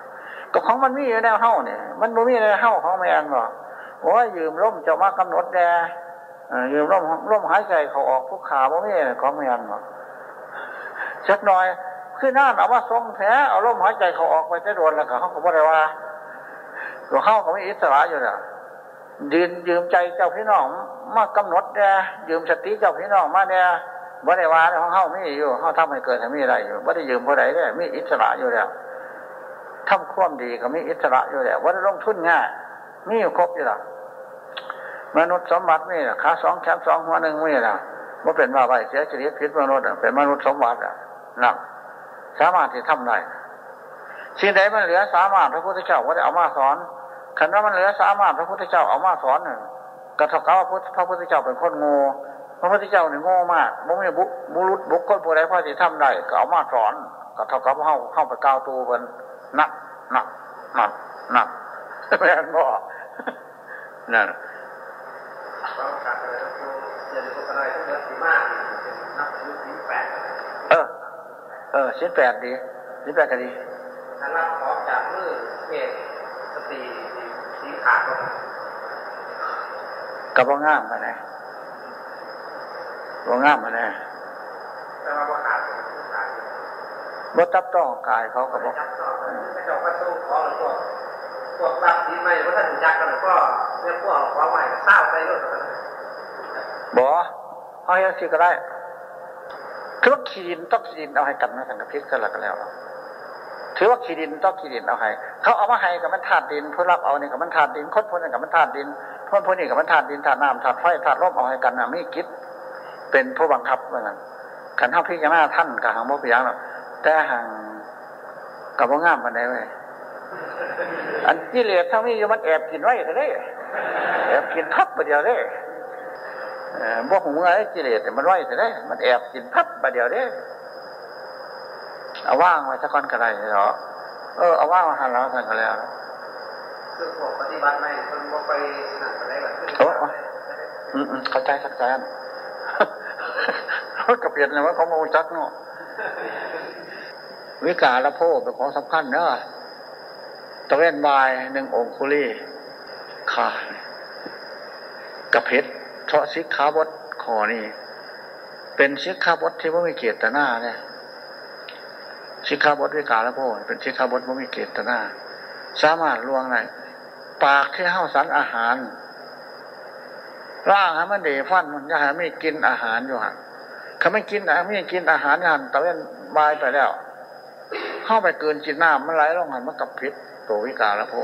ก็ของมันมีอยู่แนวเฮ้าเนี่ยมันบ่มีในเฮ้าของแมนบ่โอ้ยยืมร่มจะมากำหนดแดยืมร่มร่มหายใจเขาออกผู้ขาบ่มีของแมนบ่ชักหน่อย คือหน้าเอาว่าทรงแท้เอาร่มหายใจเขาออกไปจะโดนแล้วก็เขาก็บอกว่าตัวเข้าก็ไม่อิสระอยู่เนี่ยยืมยืมใจเจ้าพี่น้องมากำหนดแดยืมสติเจ้าพี่น้องมาเนี่ยบ่ได้ว่าของเขาไม่อยู่เขาทำให้เกิดให้มีอะไรอยู่บ่ได้ยืมบ่ได้ได้มีอิสระอยู่แล้วทำความดีก็มีอิสระอยู่แล้วว่าลงทุนง่ายมีอยู่ครบอยู่แล้วมนุษย์สมบัติมีขาสองแขนสองหัวหนึ่งมีแล้วว่าเป็นว่าไปเสียชีวิตพิษมนุษย์เป็นมนุษย์สมบัติอะนัก สามารถที่ทำได้สิ่งใดมันเหลือสามารถพระพุทธเจ้าว่าได้เอามาสอนขันว่ามันเหลือสามารถพระพุทธเจ้าเอามาสอนน่ยกระทบกับว่าพระพุทธเจ้าเป็นคนงูพระพุทธเจ้าเนี่ยโง่มากบุมีบุบุรุษบุคคลผู้ใดพอที่ทำได้ก็เอามาสอนก็เท่ากับเข้าเข้าไปก้าวตูเป็นหนักหนักหนักหนักแม่นบ่นั่นเออ เออชิ้นแปดดีชิ้นแปดก็ดี
ถ้ารับของจากมือเมตสตีสีขาดก็
กระเพาะง่ามมาไงว่างามมาแน่
แต่ว่าขาด
บ่ตับต้องกายเขาก็บอก
เจ้าก็ต้องขอหลวงพ่อพวกรับที่ไม่ว่าท่านจักกันก็เรียกพวกขอใหม่เศร้าใจด้วย
บ่เอาอย่างสิก็ได้ถือว่า ขีดินต้องขีดินเอาให้กันนะสังกพิษกันแล้วก็แล้วถือว่าขีดินต้องขีดินเอาให้ เขาเอามาให้กับมันถาดดินผู้รับเอาเนี่ยกับมันถาดดินคนพ้นกับมันถาดดินคนพ้นนี่กับมันถาดดินถาดน้ำถาดไฟถาดลมเอาให้กันนะมีกิจเป็นผู้บังคับเหมือนกันขันเท่าพี่จะหน้าท่านกับหางโมพิยังหรอกแต่หางกับว่างามมันได้ไหมอันที่เหลือทั้งนี้มันแอบกินไว้เลยแอบกินพับปเดียวเลย บวกหัวไอ้กิเลสมันไว้เลยมันแอบกินพับประเดียวเลยเอาว่างไว้สักก้อนกระไรเหรอเออเอาว่างมาหันแล้วสั่งกันแล้ว
คือผมปฏิบัติไม่คนบ่ไปหนักอะไรแบบนี้
อืมเข้าใจสักใจก็เปลี่ยนเลยว่าเขาโมจักเนาะวิกาละโพเป็นของสำคัญเนาะตะเวนบายหนึ่งองคุลีขาดกระเพชร เทาะซิกขาบดคอนี่ เป็นซิกขาบดที่ว่ามีเกียรติหน้าเนี่ยซิกขาบดวิกาละโพเป็นซิกขาบดว่ามีเกียรติหน้า สามารถลวงไหนปากที่ห้าสันอาหารร่างให้มันเดฟันมันจะให้ไม่กินอาหารอยู่ฮะเขาไม่กินอาไม่กินอาหารหันตะเวนบายไปแล้ว เข้าไปเกินจินน้ำมันไหลลงหันมันกับพิษตัววิกาละโพ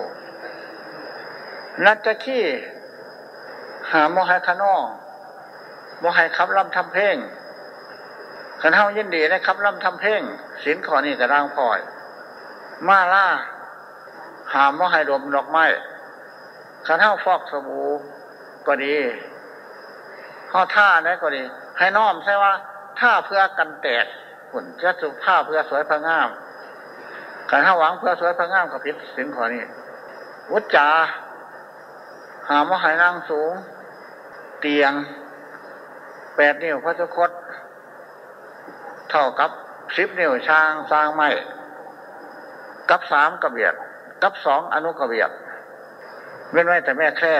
นัดจะขี้ หาโมหะคานอโมหะคับลำทำเพลงขันเท้ายินดีนะครับลำทำเพลงสินขอนี่กระร่างพลอย มาล่า หามโมหะดมดอกไม้ขันเท้าฟอกสบู่ก็ดีข้อท่านี่ก็ดีให้น้อมใช่ว่าท่าเพื่อกันแตกหุ่นจะสุภาพเพื่อสวยพระงามขันเท้าหวังเพื่อสวยพระงามกับพิษสินขอนี่วุจจาหามหายนั่งสูง เตียง แปดนิ้วพระเจ้าคดเท่ากับสิบนิ้วช้างสร้างไม้กับสามกระเบียด กับสองอนุกระเบียดเว้นไว้แต่แม่แค่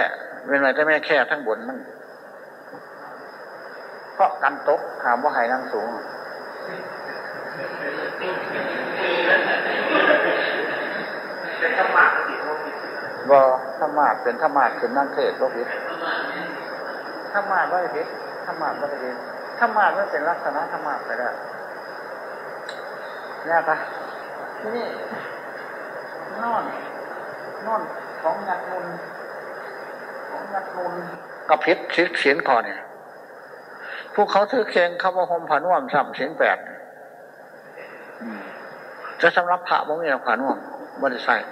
เว้นไว้แต่แม่แค่ทั้งบนมันเพราะกันตกหามว่าหายนั่งสูง
เป็นธรรมะสิโมกิ
บอธรรมะเป็นธรรมะขึ้นนั่งเทศโลกวิท ธรรมะไม่ผิดธรรมะไม่ผิดธรรมะไม่เป็นลักษณะธรรมะไปได้เนี่ยปะที่นี่นอนนอนของยัดมุนของยัดมุนกับพิษชิดเสียนคอเนี่ยพวกเขาถือเคียงเขาว่าหมผ่านุ่มสัมเสียนแปดจะสำรับพระบ่มีผ่านุ่มบริษัท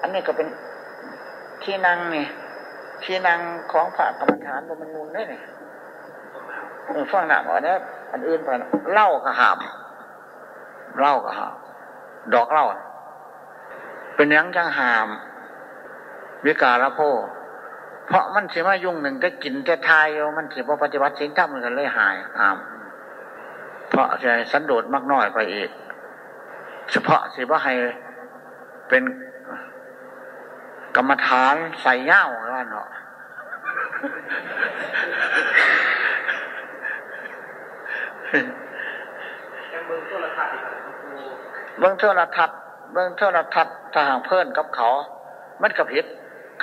อันนี้ก็เป็นที่นั่งนี่ ที่นั่งของพระกรรมฐานบนมันมูลได้เนี่ยฟังหนักอ่อนนี้อันอื่นไปเล่ากระหามเล่ากระหามดอกเล่าเป็นยังจังหาม วิการะโพเพราะมันสิมายุ่งหนึ่งก็กินจะทายมันสิพอปฏิบัติสิ่งทำมันกันเลยหายหาม เพราะใจสันโดษมากน้อยไปอีก เฉพาะสิว่าให้เป็น กรรมฐานใส่เย้าว่าเนาะ
เบื้องโทรทัศน์
เบื้องโทรทัศน์เบื้องโทรทัศน์ทางเพื่อนกับเขา มันกับผิด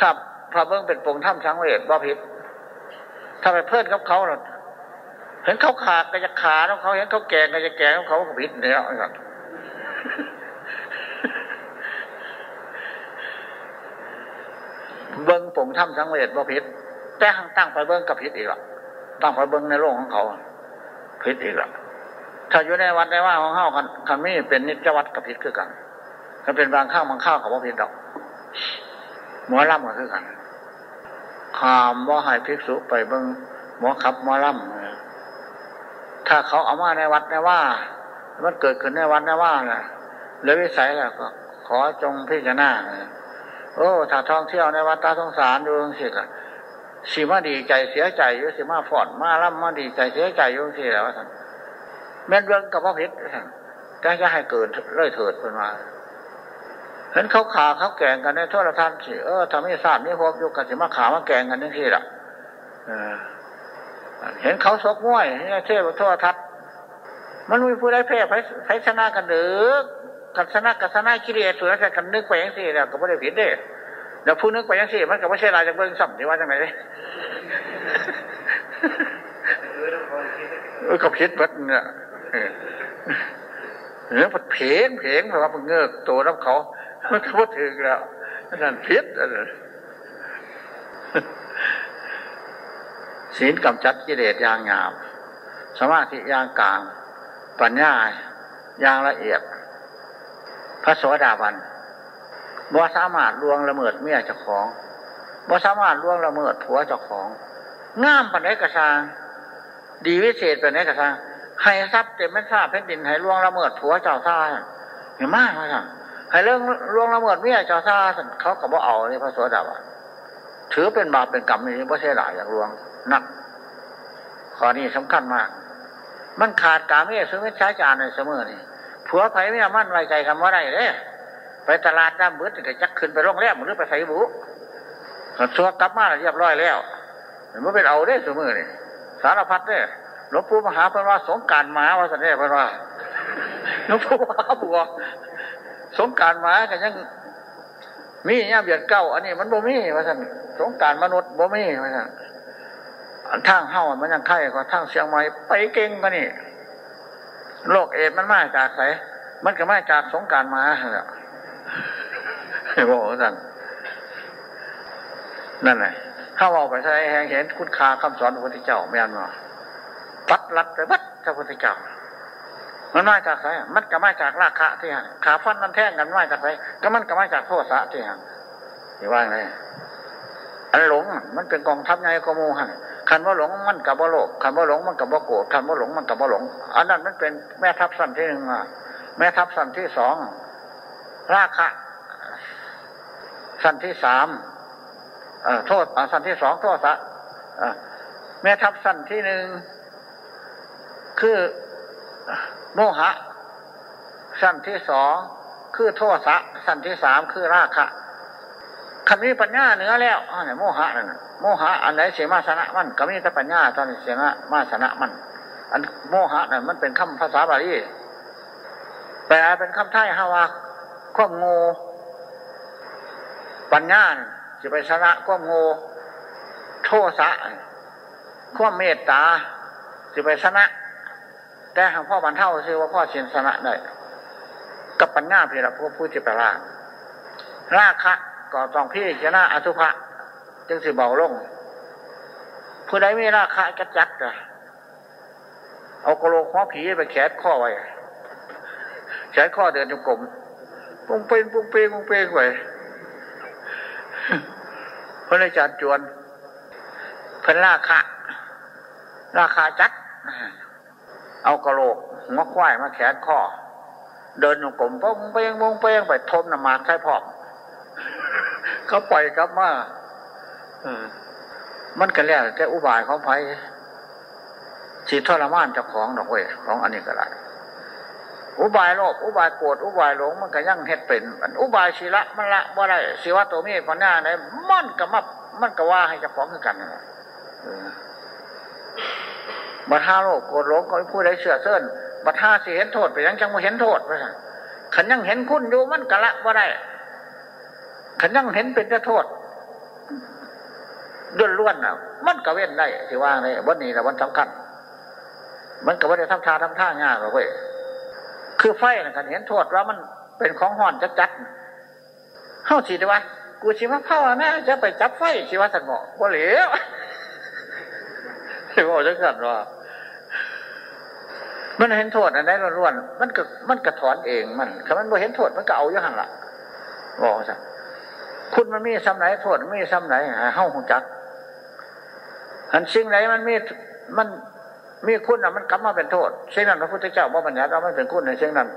ครับ พระเบื้องเป็นปงถ้ำช้างเวทบ่ผิดถ้าไปเพื่อนกับเขาเห็นเขาขาดก็จะขาแล้วเขา เห็นเขาแก่ก็จะแก่เขาก็ผิดเนี่ยครับ เบิ้งปงถ้ำสังเวชบ่พิษแต่หังตั้งไปเบิ้งกับพิษอีกหรอตั้งไปเบิ้งในโลกของเขาพิษอีกหรอถ้าอยู่ในวัดในว่าของเข้าคันคันไม่เป็นนิจวัดกับพิษคือกันถ้าเป็นบางข้างบางข้าวเขาบ่พิษดอกหมอล่ำก็คือกันขามว่าหายภิกษุไปเบิ้งหมอขับหมอล่ำถ้าเขาเอามาในวัดในว่า มันเกิดขึ้นในวัดในว่าน่ะเลยวิสัยล้วก็ขอจงพิจารณา โอ้ถ้าท่องเที่ยวในวัดตาสงสารดูสิกะสีมาดีใจเสียใจอยู่สีมาฝอนมาล่ำมาดีใจเสียใจอยู่สิแล้วท่านแม่นเรื่องกับพระพิษจะจะให้เกิดเรื่อยเถิดเป็นมาเห็นเขาขาเขาแกงกันในโทษทัศน์สิเออทำให้ทราบนี่พบอยู่กันสิมาขามาแกงกันนี่สิล่ะเห็นเขาซกม้วยนี่เทพโทษทัศน์มันมีผู้ได้เพ่ไพชนะกันหรือ กัศนะกัศนะกิเลสสุดแท้กันนึกไปยังสี่แล้วก็ไม่ได้ผิดเด้เดี๋ยวผู้นึกไปยังสี่มันก็ไม่ใช่ลายจากเบื้องสัมที่ว่าจังไหนเลยเออก็ผิดบัดเนี่ยเออเพลงเพลงเพราะว่ามันเงือกโตรับเขามันก็ถึงแล้วนั่นผิดอะไรศีลกำจัดกิเลสอย่างงามสมาธิอย่างกลาง ปัญญาอย่างละเอียด พระโสดาบันบ่สามารถล่วงละเมิดเมียเจ้าของบ่สามารถล่วงละเมิดผัวเจ้าของงามปันไดกระชางดีวิเศษปันไดกระชางให้ทรัพย์เต็มไม่ทราบแผ่นดินให้ล่วงละเมิดผัวเจ้าท่าเห็นมากไหมครับให้เรื่องล่วงละเมิดเมียเจ้าท่าเขากับว่าเอาเนี่ยพระโสดาบันถือเป็นบาปเป็นกรรมนี่พระเสดายอย่างล่วงนักข้อนี้สำคัญมาก มันขาดกาเมียซึ่งไม่ใช้จานในเสมอนี่ ผัวไผ่ไม่มั่นไว้ใจคำว่าไรเลยไปตลาดน้ำมืดก็จักขึ้นไปโรงแรมหรือไปใส่บุสัวกลับมาเรียบร้อยแล้วมันเป็นเอาได้สมือนี่สารพัดเนี่ยหลวงปู่มหาเป็นว่าสงการมาว่าสันเน่เป็นว่าหลวงปู่มหาบัวสงการมากันยังมีเนี่ยเบียดเก้าอันนี้มันบ่มีว่าสันสงการมนุษย์บ่มีว่าสันทางเฮ้ามันยังไข่ก็ทางเชียงใหม่ไปเก่งกว่านี่ โรคเอดมันมาจากไสมันก็มาจากสงการมาเหรอบอกสั่นนั่นแหละถ้าเอาไปใช้เห็นคุณค่าคำสอนพระพุทธเจ้าแม่นว่าปัดรัดไปบัดพระพุทธเจ้ามันมาจากไหนมันก็มาจากราคะที่หันขาฟันมันแท่งกันมาจากไหนก็มันก็มาจากโทษะที่หันอย่าว่าไงอันหลงมันเป็นกองทัพใหญ่กโมหัน คันว่าหลงมันกับว่าโลกคันว่าหลงมันกับว่าโกรธคันว่าหลงมันกับว่าหลง อันนั้นมันเป็นแม่ทัพสั้นที่หนึ่งแม่ทัพสั้นที่สองราคะสั้นที่สามโทษสั้นที่สองโทษสะแม่ทัพสั้นที่หนึ่งคือโมหะ สั้นที่สองคือโทษสะสั้นที่สามคือราคะ คันนี้ปัญญาเหนือแล้วอ่าโมหะนั่นโมหะอันไหนเสียมาสนะมันก็มีแต่ปัญญาตอนเสียมาสนะมัน อันโมหะนั่นมันเป็นคำภาษาบาลีแปลเป็นคำไทยฮาวาควบงูปัญญาจะไปชนะควบงูโทษะควบเมตตาจะไปชนะ แต่หางพ่อบรรเท่าชื่อว่าพ่อเชียนชนะได้กับปัญญาเพียรพวกผู้จิตปราราคะ ก็ต้องพี่ชนะอสุภะจึงสิเบาลงผู้ใดมีราคะจัดจัดอะเอากระโหลกหัวผีไปแขนข้อไว้แขนข้อเดินจงกรมปุ้งเป้งปุ้งเป้งปุ้งเป้งไว้พระอาจารย์จวนเพิ่นราคะราคาจัด เอากระโหลกหัวควายมาแขนข้อ เดินจงกรมปุ้งเป้งปุ้งเป้งไปทมน้ำมันใช้พร้อม เขาปล่อยกลับมามันก็แล้วแต่อุบายของไผ่สีทรมานเจ้าของดอกเว้ยของอันนี้ก็ได้อุบายโลภอุบายโกรธอุบายหลงมันก็ยั่งเฮ็ดเป็นอุบายศีละมันละบ่ได้ศีวะตัวมีปัญญาไหนมันก็มามันก็ว่าให้เจ้าของคือกันบัตรห้าโลภโกรธหลงก็ผู้ใดเสื่อเสื่อนบัตรห้าสิเห็นโทษไปยังจังว่าเห็นโทษไปขันยังเห็นคุณอยู่มันก็ละบ่ได้ ขันยังเห็นเป็นจะโทษด้วนล้วนอะ มันก็เว้นได้ที่ว่าในวันนี้แต่วันสำคัญ มันก็ว่าได้ทำชาทำท่าง่ายหรอกเว้ยคือไฟนะกันเห็นโทษว่ามันเป็นของห่อนจัดจัดเข้าสีไดีวะกูชิว่าพ่อนะจะไปจับไฟชิว่าสันหมอบ่เหลียวชิว่าจะกันว่ามันเห็นโทษอันใดล้วนมันก็มันกระถอนเองมันถ้ามันบ่เห็นโทษมันก็เอาอยู่หันละบอกซะ คุณมันมีซ้ำไหนโทษมีซ้ำไหนเฮ้าหงจักอันสิ่งไหนมันมีมันมีคุณอะมันกลับมาเป็นโทษสิ่งนั้นพระพุทธเจ้าว่าบัญญัติว่ามันเป็นคุณในสิ่งนั้น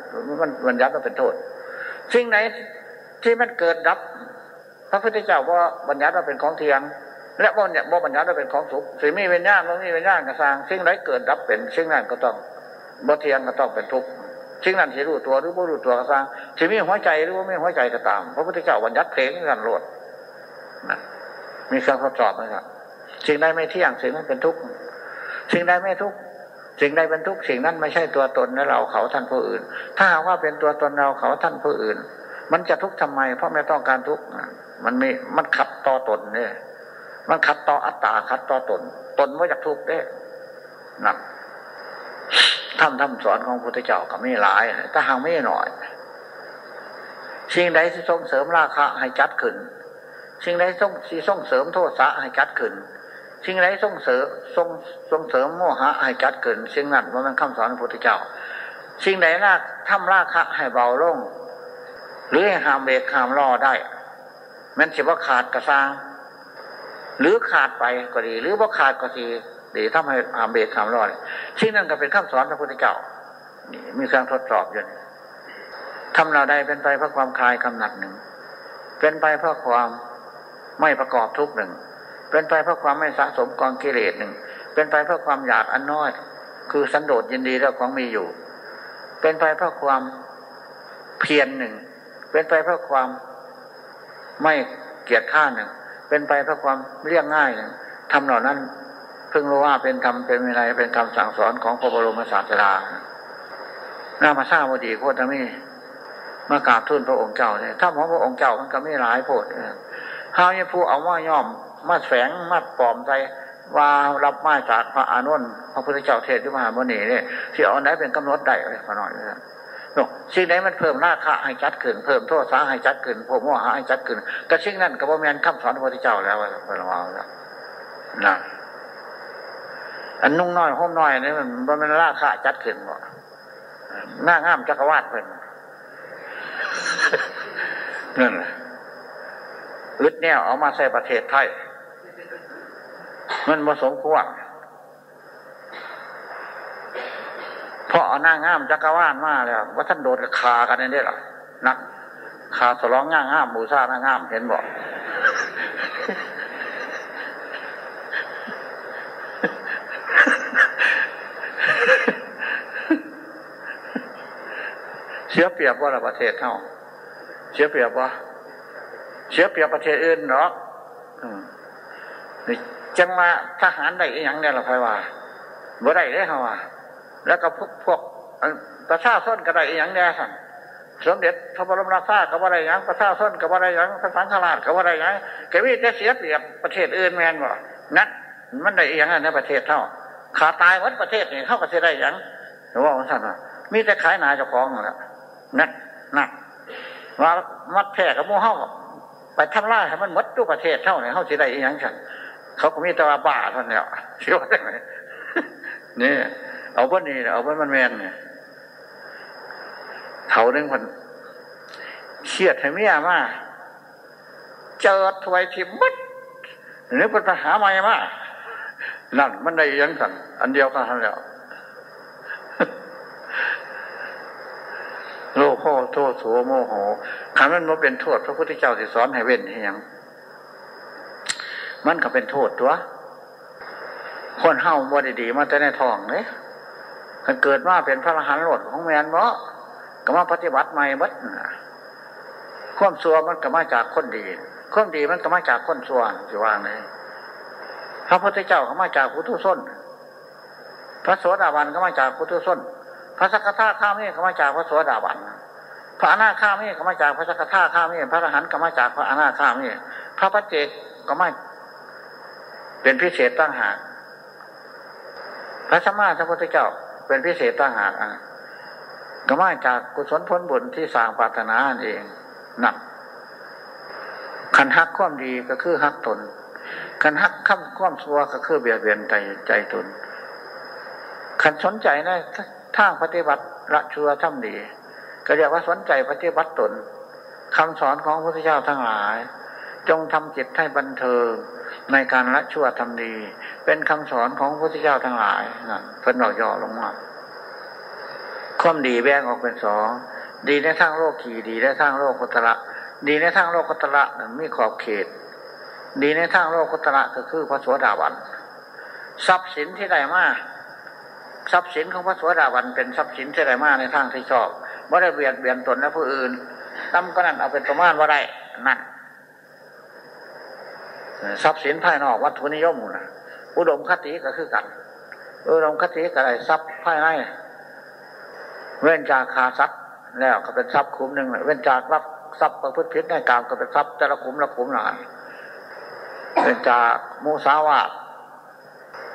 มันบัญญัติว่าเป็นโทษ สิ่งไหนที่มันเกิดดับ พระพุทธเจ้าว่าบัญญัติว่าเป็นของเทียง และบ่เนี่ยบ่บัญญัติว่าเป็นของสุขสิ่งมีเวียนญาณมันมีเวียนญาณกระสร้างสิ่งไหนเกิดดับเป็นสิ่งนั้นก็ต้องบ่เทียงก็ต้องเป็นทุกข์ สิ่งนั้นที่รู้ตัวหรือบ่รู้ตัวกระสร้างสิ่งมีหัวใจหรือว่าไม่หัวใจก็ตาม พระพุทธเจ้าบัญญัติเพลงกันโลดนะมีเครื่องทดสอบนะครับสิ่งใดไม่เที่ยงสิ่งนั้นเป็นทุกข์สิ่งใดไม่ทุกข์สิ่งใดเป็นทุกข์สิ่งนั้นไม่ใช่ตัวตนและเราเขาท่านผู้อื่น ถ้าว่าเป็นตัวตนเราเขาท่านผู้อื่น มันจะทุกข์ทำไม เพราะไม่ต้องการทุกข์มันมีมันขัดต่อตนเนี่ยมันขัดต่ออัตตาขัดต่อตน ตนว่าจะทุกข์ได้นัก ทำทำสอนของพระพุทธเจ้าก็ไม่หลายถ้าหางไม่หน่อย สิ่งใดที่ส่งเสริมราคะให้จัดขึ้น สิ่งใดส่งที่ส่งเสริมโทษสะให้จัดขึ้น สิ่งไรส่งเสริมส่งส่งเสริมโมหะให้จัดเกินสิ่งนั้นว่ามันคำสอนพระพุทธเจ้า สิ่งไหนลากทำราคะให้เบาลง หรือให้หามเบรกหามล่อได้มันจะว่าขาดกระซังหรือขาดไปก็ดี หรือว่าขาดก็ดี ดีทำให้หาเบรกหามลอเลยสิ่งนั้นก็เป็นคำสอนพระพุทธเจ้านี่มีเครื่องทดสอบอยู่นี่ทำเราใดเป็นไปเพราะความคลายกำหนัดหนึ่ง เป็นไปเพราะความไม่ประกอบทุกหนึ่ง เป็นไปเพราะความไม่สะสมกองกิเลสหนึ่ง เป็นไปเพราะความอยากอันน้อย คือสันโดษยินดีแล้วของมีอยู่ เป็นไปเพราะความเพียรหนึ่ง เป็นไปเพราะความไม่เกียจข้าหนึ่ง เป็นไปเพราะความเรียกง่ายหนึ่งทำเหล่านั้น เพิ่งรู้ว่าเป็นธรรมเป็นวินัยเป็นคำสั่งสอนของพระบรมศาสดาหน้ามาทราบดีโคตรมีมากราบทูลพระองค์เจ้าเนี่ยถ้าของพระองค์เจ้ามันก็ไม่หลายโพดเฮาเนี่ยผู้เอาว่าย่อมมาแฝงมาปลอมใจว่ารับมาจากพระอานนท์พระพุทธเจ้าเทศที่มหาโมนีเนี่ยที่เอาไหนเป็นกำหนดได้เลยพอหน่อยนะสิ่งไหนมันเพิ่มราคาให้จัดขึ้นเพิ่มโทษสาให้จัดขึ้นพวกมั่วให้จัดขึ้นก็สิ่งนั้นก็บ่แม่นคำสอนพระพุทธเจ้าแล้วพระมาแล้วนะ อันนุ่งน้อยห้มน้อยนี่มันบ่แม่นราคาจัดขึ้นบ่หน้างามจักรวาลเพิ่นนั่นลึดเนี่ยเอามาใส่ประเทศไทย มันผสมควรพราะเอาหน้างามจักรวาลมาแล้วว่าท่านโดดคากันนี่หรอนักขาสลองง่างงามบูชาหน้างามเห็นบอก เสียเปรียบว่าประเทศเท่าเสียเปรียบว่าเสียเปรียบประเทศอื่นเนาะจังมาทหารได้ยังเนี่ยเราใครว่าบ่ได้ได้เขาว่าแล้วก็พวกพวกประชาชนก็ได้อย่างแน่สั่งสมเด็จพระบรมราชาก็ว่าอะไรย่างประชาชนก็ว่าอะไรย่างพระสังฆราชก็ว่าอะไรย่างแกวิจะเสียเปรียบประเทศอื่นแมนบ่นัดมันได้อย่างนั้นในประเทศเท่าขาตายวัดประเทศนี่เข้าประเทศได้ย่างหรือว่าท่านว่ามีแต่ขายนาเจ้าของแล้ว นัดนัดว่ามัดแพร่กับมู่เฮาไปทำลายให้มันมดทุกประเทศเท่าเนี่ยเขาจะได้ย่างฉันเขาก็มีต่ว่าบ้าท่านเนี่ยเชื่อได้ไหมนี่เอาบ้านนี้เอาบ้านมันแมนเนี่ยเถาหนึ่องคนเชียดให้เมียมาเจอถวยทิมัดหรือปัญหาใหม่มานั่นมันได้ยังกันอันเดียวกันแล้วโล โทษโสโมโหขันมันมาเป็นโทษ พระพุทธเจ้าสิสอนให้เว้นให้ยัง มันก็เป็นโทษตัวคนเฮาบ่ดีๆมาแต่ในท้องเลยมันเกิดมาเป็นพระอรหันต์หลดของแมนเนาะก็มาปฏิบัติใหม่บัดความซัวมันก็มาจากคนดีความดีมันก็มาจากคนซัวสิว่างเลยพระพุทธเจ้าก็มาจากพุทธุส้นพระโสดาบันก็มาจากพุทธุส้นพระสกทาข้ามนี่ก็มาจากพระโสดาบัน ระอนาคามีก็มาจากพระสกทาข้ามีพระอรหันต์ก็มาจากพระอนาคามีพระปัจเจกก็มาเป็นพิเศษตั้งหากพระสมมาพระพุทธเจ้า เป็นพิเศษตั้งหากก็มาจากกุศลพ้นบุญที่สร้างปรารถนาเองนักขันฮักความดีก็คือฮักตนขันฮักข้ามความชั่วก็คือเบียดเบียนใจใจตนขันสนใจนะทางปฏิบัติละชั่วทำดี ก็เรียกว่าสนใจปฏิบัติตนคำสอนของพระพุทธเจ้าทั้งหลาย จงทำจิตให้บันเทิงในการละชั่วทำดี เป็นคำสอนของพระพุทธเจ้าทั้งหลายนั่นเพิ่นเราย่อลงมาความดีแบ่งออกเป็นสองดีในทางโลกขี่ดีในทางโลกกุตระดีในทางโลกกุตระมีขอบเขต ดีในทางโลกกุตระก็คือพระสวสดาวันทรัพย์สินที่ได้มาทรัพย์สินของพระสวสดาวันเป็นทรัพย์สินที่ได้มาในทางที่ชอบ ไม่ได้เบียดเบียนตนและผู้อื่นตั้มก็นั่นเอาเป็นประมาณว่าได้นั่นทรัพย์สินภายนอกวัตถุนิยมนะอุดมคติก็คือกันอุดมคติก็ได้ทรัพย์ภายในเว้นจากขาทรัพย์แล้วก็เป็นทรัพย์คุ้มหนึ่งเว้นจากรับทรัพย์ประพฤติผิดในกามก็เป็นทรัพย์แต่ละคุ้มละคุ้มหลายเว้นจากมูสาวา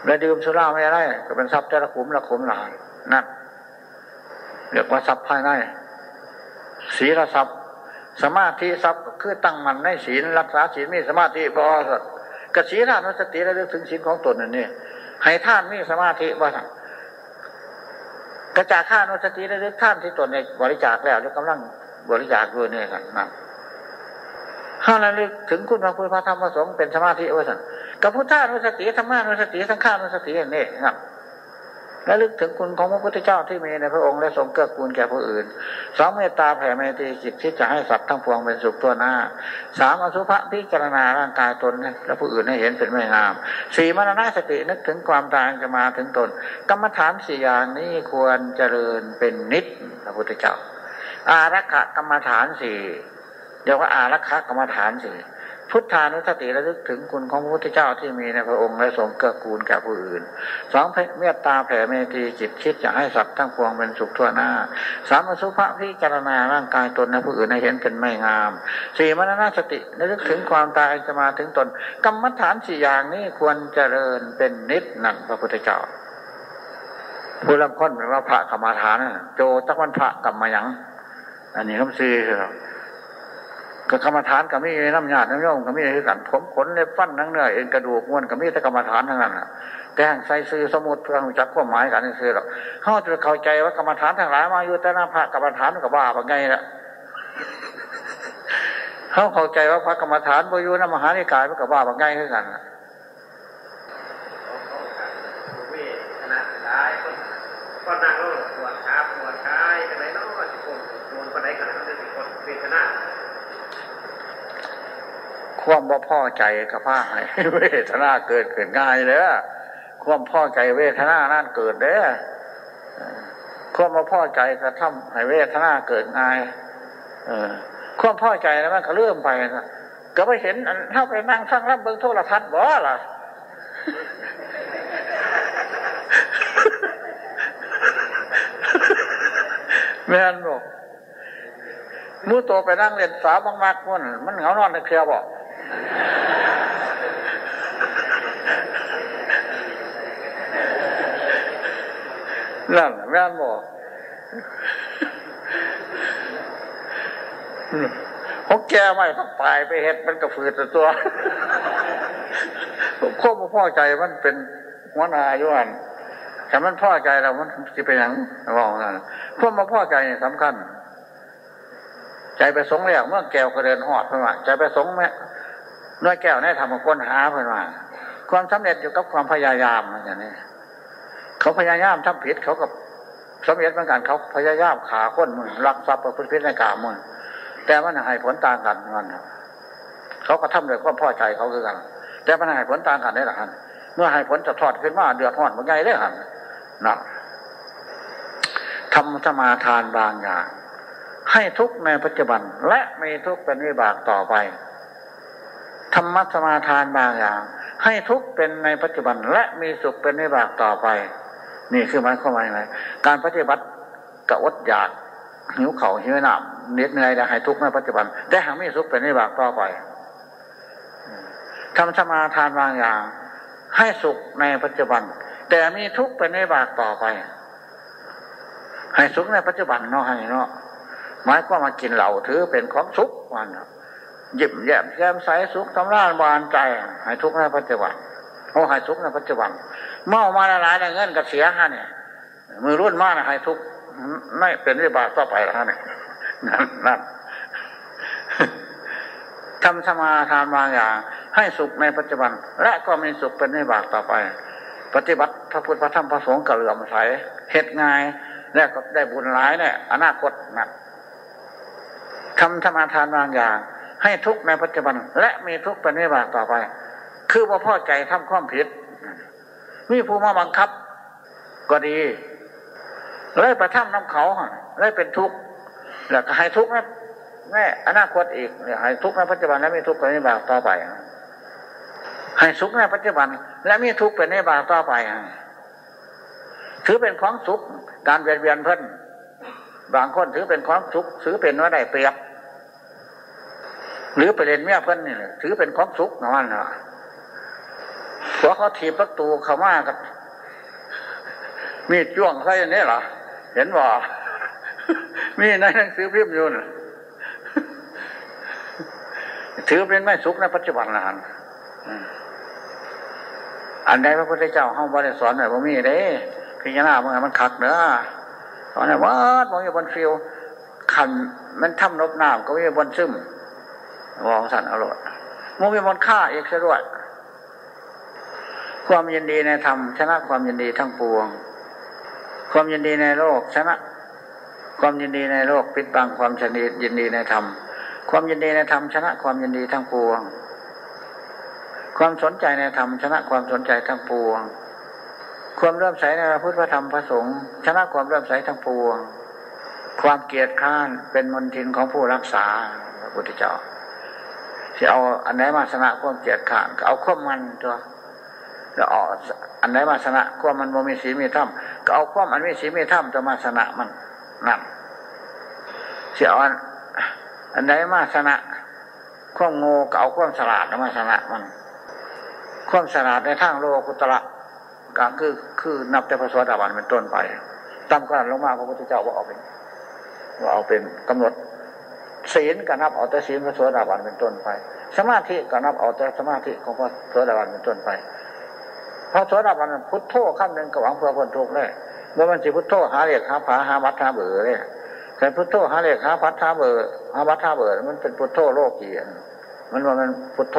และดื่มสุราไม่ได้ก็เป็นทรัพย์แต่ละคุ้มละคุ้มหลายนั่น เรียกว่าทรัพย์ภายในศีลทรัพย์ สมาธิทรัพย์คือตั้งมันในศีลรักษาศีลมีสมาธิบริสุทธิ์กศีลานุสติระลึกถึงศีลของตนนั่นนี่ให้ท่านมีสมาธิว่ากระจาข้านุสติระลึกท่านที่ตนในบริจาคแล้วหรือกำลังบริจาคด้วยเนี่ยกันนะถ้าระลึกถึงคุณพระพุทธพระธรรมพระสงฆ์เป็นสมาธิว่าสั่งกับพุทธานุสติธรรมานุสติสังฆานุสตินี่ครับ และลึกถึงคุณของพระพุทธเจ้าที่มีในพระองค์และทรงเกื้อกูลแก่ผู้อื่นสองเมตตาแผ่เมตตาจิตที่จะให้สัตว์ทั้งปวงเป็นสุขตัวหน้าสามอสุภะพิจารณาร่างกายตนและผู้อื่นให้เห็นเป็นไม่งามสี่มรณะสตินึกถึงความตายจะมาถึงตน กรรมฐานสี่อย่างนี้ควรเจริญเป็นนิดพระพุทธเจ้า อารักขกรรมฐานสี่เรียกว่าอารักขกรรมฐานสี่ พุทธานุสติระลึกถึงคุณของพระพุทธเจ้าที่มีในพระองค์และทรงเกื้อกูลแก่ผู้อื่นสองเมตตาแผ่เมตรีจิตคิดจะให้สัตว์ทั้งปวงเป็นสุขทั่วหน้าสามอสุภะพิจารณาร่างกายตนและผู้อื่นให้เห็นเป็นไม่งามสี่มรณสติระลึกถึงความตายจะมาถึงตน กรรมฐานสี่อย่างนี้ควรเจริญเป็นนิดนั่นพระพุทธเจ้าผู้ลำค้นเป็นว่าพระกรรมฐานโจตักวันพระกรรมยัง อันนี้คำซีคือ กับกรรมฐานกับมีน้ำหยาดน้ำย่อมกับมีอะไรกัน ผมขนเล็บฟันทั้งเนื้อเอ็นกระดูกม้วนกับมีแต่กรรมฐานทั้งนั้นแต่งใส่ซื้อสมุดเพื่อจักข้อหมายกันซื้อหรอกเขาจะเข้าใจว่ากรรมฐานทั้งหลายมาอยู่แต่หน้าพระกรรมฐานกับบ้าเป็นไงล่ะเขาเข้าใจว่าพระกรรมฐานบอยู่น้ำมหานิกายมันกับบ้าเป็นไงเท่ากัน
ก็นั่งแล้วปวดขาปวดขาอะไรเนาะสิคนปวดคนไหนกันจะสิคนเวทนา
ความบ่พ่อใจกับผ้าให้เวทนาเกิดขึ้นง่ายเลยความพ่อใจเวทนานั่นเกิดเด้อความบ่พ่อใจกระทำให้เวทนาเกิดง่ายเออความพ่อใจแล้วมันก็เริ่มไปนะก็ไปเห็นถ้าไปนั่งฟังรับเบิ้งโทรทัศน์บ่ล่ะแม่นบอกมือตัวไปนั่งเรียนสาวมากๆมันมันเหงานอนในเคลียบอก นั่นแม่นบอกพกแกไม่ต้องไปไปเห็ดมันกระฝืดตัวควบพ่อใจมันเป็นหัวนายุอันแต่มันพ่อใจเรา มันจะเป็นอย่างบอกนั่นพวกมาพ่อใจสำคัญ ใจไปสงแล้วเมื่อแก้วก็เดินหอดเพื่อนว่าใจไปสงแม่ น้อยแก้วได้ทำมาค้นหาเพื่อนว่าความสำเร็จอยู่กับความพยายามอย่างนี้เขาพยายามทำผิดเขากับสมเร็จเหมือนกันเขาพยายามขาค้นมือรักทรัพย์ประพฤติผิดในกามือแต่มันให้ผลต่างกันมันเขาก็ทำด้วยความพอใจเขาคือกันแต่มันให้ผลต่างกันได้หรอฮะเมื่อให้ผลจะทอดขึ้นมาเดือดร้อนมันไงได้หันนะทำสมาทานบางอย่างให้ทุกในปัจจุบันและมีทุกเป็นวิบากต่อไป ธรรมสมาทานบางอย่าง ให้ทุกเป็นในปัจจุบันและมีสุขเป็นวิบากต่อไป นี่คือหมายความว่าไงการปฏิบัติกะวดอยากหิวเขาหิวหนามเน็ดเหนื่อยแต่ให้ทุกในปัจจุบันได้หางมีสุขเป็นวิบากต่อไปทำสมาทานบางอย่าง ให้สุขในปัจจุบัน แต่มีทุกเป็นในบากต่อไป ให้สุขในปัจจุบันเนาะให้เนาะหมายความมากินเหล่าถือเป็นของสุขวัน หยิบแย้มแย้มใสสุขทำร้านบานใจให้ทุกข์ในปัจจุบันโอ้ให้ทุกข์ในปัจจุบันเมามาละลายในเงินกับเสียฮะเนี่ยมือรุ่นมากนะให้ทุกข์ไม่เป็นวิบากต่อไปแล้วเนี่ยนั่นนั่นทำสมาทานบางอย่าง ให้สุขในปัจจุบัน และก็มีสุขเป็นวิบากต่อไป ปฏิบัติพระพุทธพระธรรมพระสงฆ์กระเหลื่อมใสเหตุง่ายแล้วก็ได้บุญหลายเนี่ยอนาคตนักทำธรรมทานบางอย่าง ให้ทุกในปัจจุบัน และมีทุกเป็นวิบากต่อไป คือว่าพ่อใจทำความผิด มีผู้มาบังคับ ก็ดี เลยประทับน้ำเขาเลยเป็นทุกข์แล้วก็ให้ทุกข์นะแม่อนาคตอีกให้ทุกข์ในปัจจุบันและมีทุกข์เป็นวิบากต่อไป ให้สุขในปัจจุบัน และมีทุกข์เป็นในบาต่อไปถือเป็นของสุขการเวียนเวียนเพิ่นบางคนถือเป็นของสุขถือเป็นว่าได้เปรียบ หรือไปเรียนเมียเพิ่นนี่ถือเป็นของสุขนั่นนะเพราะเขาถีบประตูเขามากับมีดจ้วงใส่เนี่ยเหรอเห็นว่มีในหนังสือพิมพ์อยู่นถือเป็นไม่สุขในปัจจุบันนะฮะอันใดพระพุทธเจ้าห้องบริสอนหน่อยว่ามีเด้พิจารณาเมื่อมันขัดเนื้อสอนหน่อยว่ามองอยู่บนฟิวขันมันทำนบน้ำก็มีบนซึม วองสันอรรถมองมีบนฆ่าเอกสด้วยความยินดีในธรรมชนะความยินดีทั้งปวง ความยินดีในโลกชนะ ความยินดีในโลกปิดบังความชนิดยินดีในธรรม ความยินดีในธรรมชนะความยินดีทั้งปวง ความสนใจในธรรมชนะความสนใจทั้งปวง ความเริ่มใสในพระพุทธธรรมพระสงฆ์ชนะความเริ่มใสทั้งปวง ความเกียดข้านเป็นมนทินของผู้รักษาพระพุทธเจ้า จะเอาอันไหนมาชนะความเกียดข้านก็เอาความมันตัวแล้วเอาอันไหนมาชนะความมันบ่มีสีมีถ้ำก็เอาความอันมีสีมีถ้ำจะมาชนะมันนั่นเสียอันอันไหนมาชนะความโง่ก็เอาความสลาดมาชนะมัน ความสลาดในทางโลกุตระกลางคือคือนับแต่พระสวัสดิบาลเป็นต้นไปตามกันลงมาพระพุทธเจ้าว่าเอาเป็นว่าเอาเป็นกำหนด ศีลก็นับเอาแต่ศีลพระสวสดิบาลเป็นต้นไป สมาธิก็นับเอาแต่สมาธิของพระสวสดิบาลเป็นต้นไปพระสวสดิบาลพุทโธขั้นหนึ่งก็หวังเพื่อคนทุกข์เลยเมื่อมันสิพุทโธหาเรียกหาผาหาวัดหาเบื่อเลยแต่พุทโธหาเรียกหาพัดหาเบื่อหาวัดหาเบื่อมันเป็นพุทโธโลกเกียนมันว่ามันพุทโธ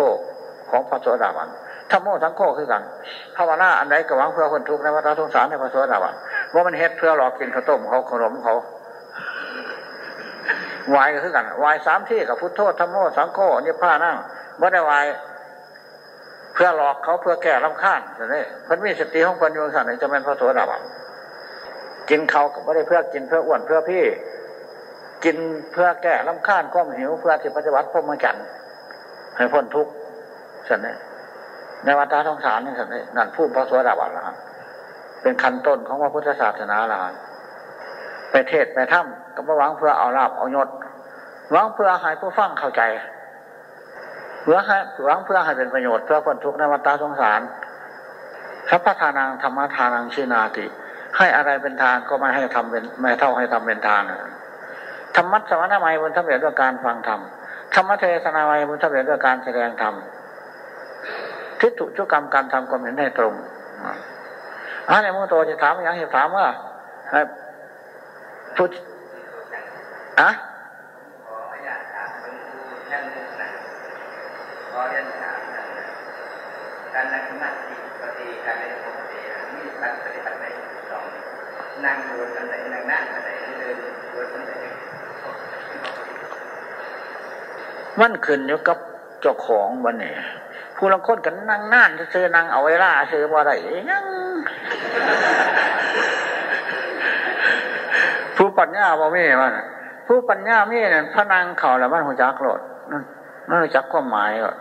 ของพระสวสดิบาลธรรมโมทั้งโคคือกันภาวนาอันไหนก็หวังเพื่อคนทุกข์ในวัฏสงสารในพระสวสดิบาลว่ามันเฮ็ดเพื่อหลอกกินข้าวต้มเขาขนมเขา วายก็คือกันวายสามที่กับพุทโธธรรมโมสังโฆนี่ผ้านั่งเมื่ได้วายเพื่อหลอกเขาเพื่อแก้ลำคาญนี่เพิ่นมีสติของพิ่นอยู่สั่นจะเป็นพระโสดาบันกินเขาก็ไม่ได้เพื่อกินเพื่ออ้วนเพื่อพี่ กินเพื่อแก้ลำคาญก้มหิวเพื่อที่ปฏิบัติพรหมจรรย์ให้พ้นทุกข์สันนี่ในวัฏสงสารนี่สันนี่นั่นพูดพระโสดาบันละเป็นขั้นต้นของพระพุทธศาสนาละ ไปเทศไปถ้ำก็มาหวังเพื่อเอาลาบเอายศหวังเพื่อให้ผู้ฟังเข้าใจเพื่อให้หวังเพื่อให้เป็นประโยชน์เพื่อคนทุกข์ในวัฏสงสารสัพพทานังธรรมทานังชินาติ ให้อะไรเป็นทานก็ไม่ให้ทำเป็นไม่เท่าให้ทำเป็นทานธรรมะสมณะไมยบนทำเร็จด้วยการฟังธรรมธรรมเทศนาไมยบนทำเร็จด้วยการแสดงธรรมทิฏฐุชุกรรมการทำความเห็นให้ตรงอันนี้มุโตจะถามอย่างเหตุถามว่า พุทอะขออนุญารูท่านมุกนะขอเรียนถามการนั่งสมาธิปฏิการในปกติปฏิบัติในสองนั่งนั่งนั่งกันไหนเดินดนกันไหนมันขึ้นอยู่กับเจ้าของวันนี้ผู้ลังคนกันนั่งนั่นซื้อนั่งเอาไว้ล่าซื้อว่าไรยัง ผู้ปัญญาบ่มีมันผู้ปัญญามีเนี่ยพระนางเขาแล้วมันหัวจักโหลดนั่นหัวจักความหมายหรอ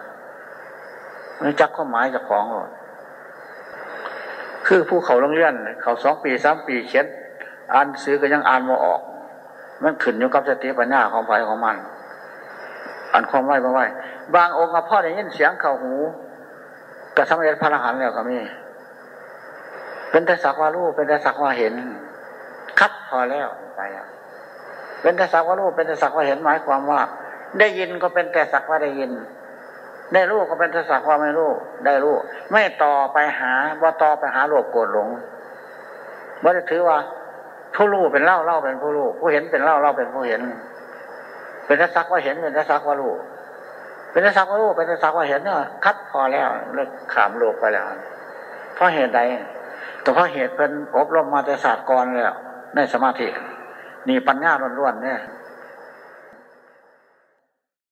มันจักความหมายจากของหรอคือผู้เขาโรงเรียนเขาสองปีสามปีเขียนอ่านซื้อก็ยังอ่านมาออก มันขึ้นอยู่กับสติปัญญาของไฟของมัน อ่านความไหวมาไหวบางองค์พ่อได้ยินเสียงเข่าหูกระทำเร็จพระอรหันต์แล้วก็มีเป็นแต่สักว่ารู้เป็นแต่สักว่าเห็น ครับพอแล้ว ไปเป็นแต่สักว่ารู้เป็นแต่สักว่าเห็นหมายความว่า ได้ยินก็เป็นแต่สักว่าได้ยิน ได้รู้ก็เป็นแต่สักว่าไม่รู้ ได้รู้ ไม่ต่อไปหาว่าต่อไปหาโลภโกรธหลงว่าจะถือว่าผู้รู้เป็นเล่าเล่าเป็นผู้รู้ผู้เห็นเป็นเล่าเล่าเป็นผู้เห็น เป็นแต่สักว่าเห็นเป็นแต่สักว่ารู้เป็นแต่สักว่ารู้เป็นแต่สักว่าเห็นเนี่ยคัดพอแล้วเลิกขามโลกไปแล้วเพราะเหตุใดแต่เพราะเหตุเป็นอบรมมาแต่ศาสตร์กรแล้วในสมาธิ นี่ปัญญาล้วนๆเนี่ย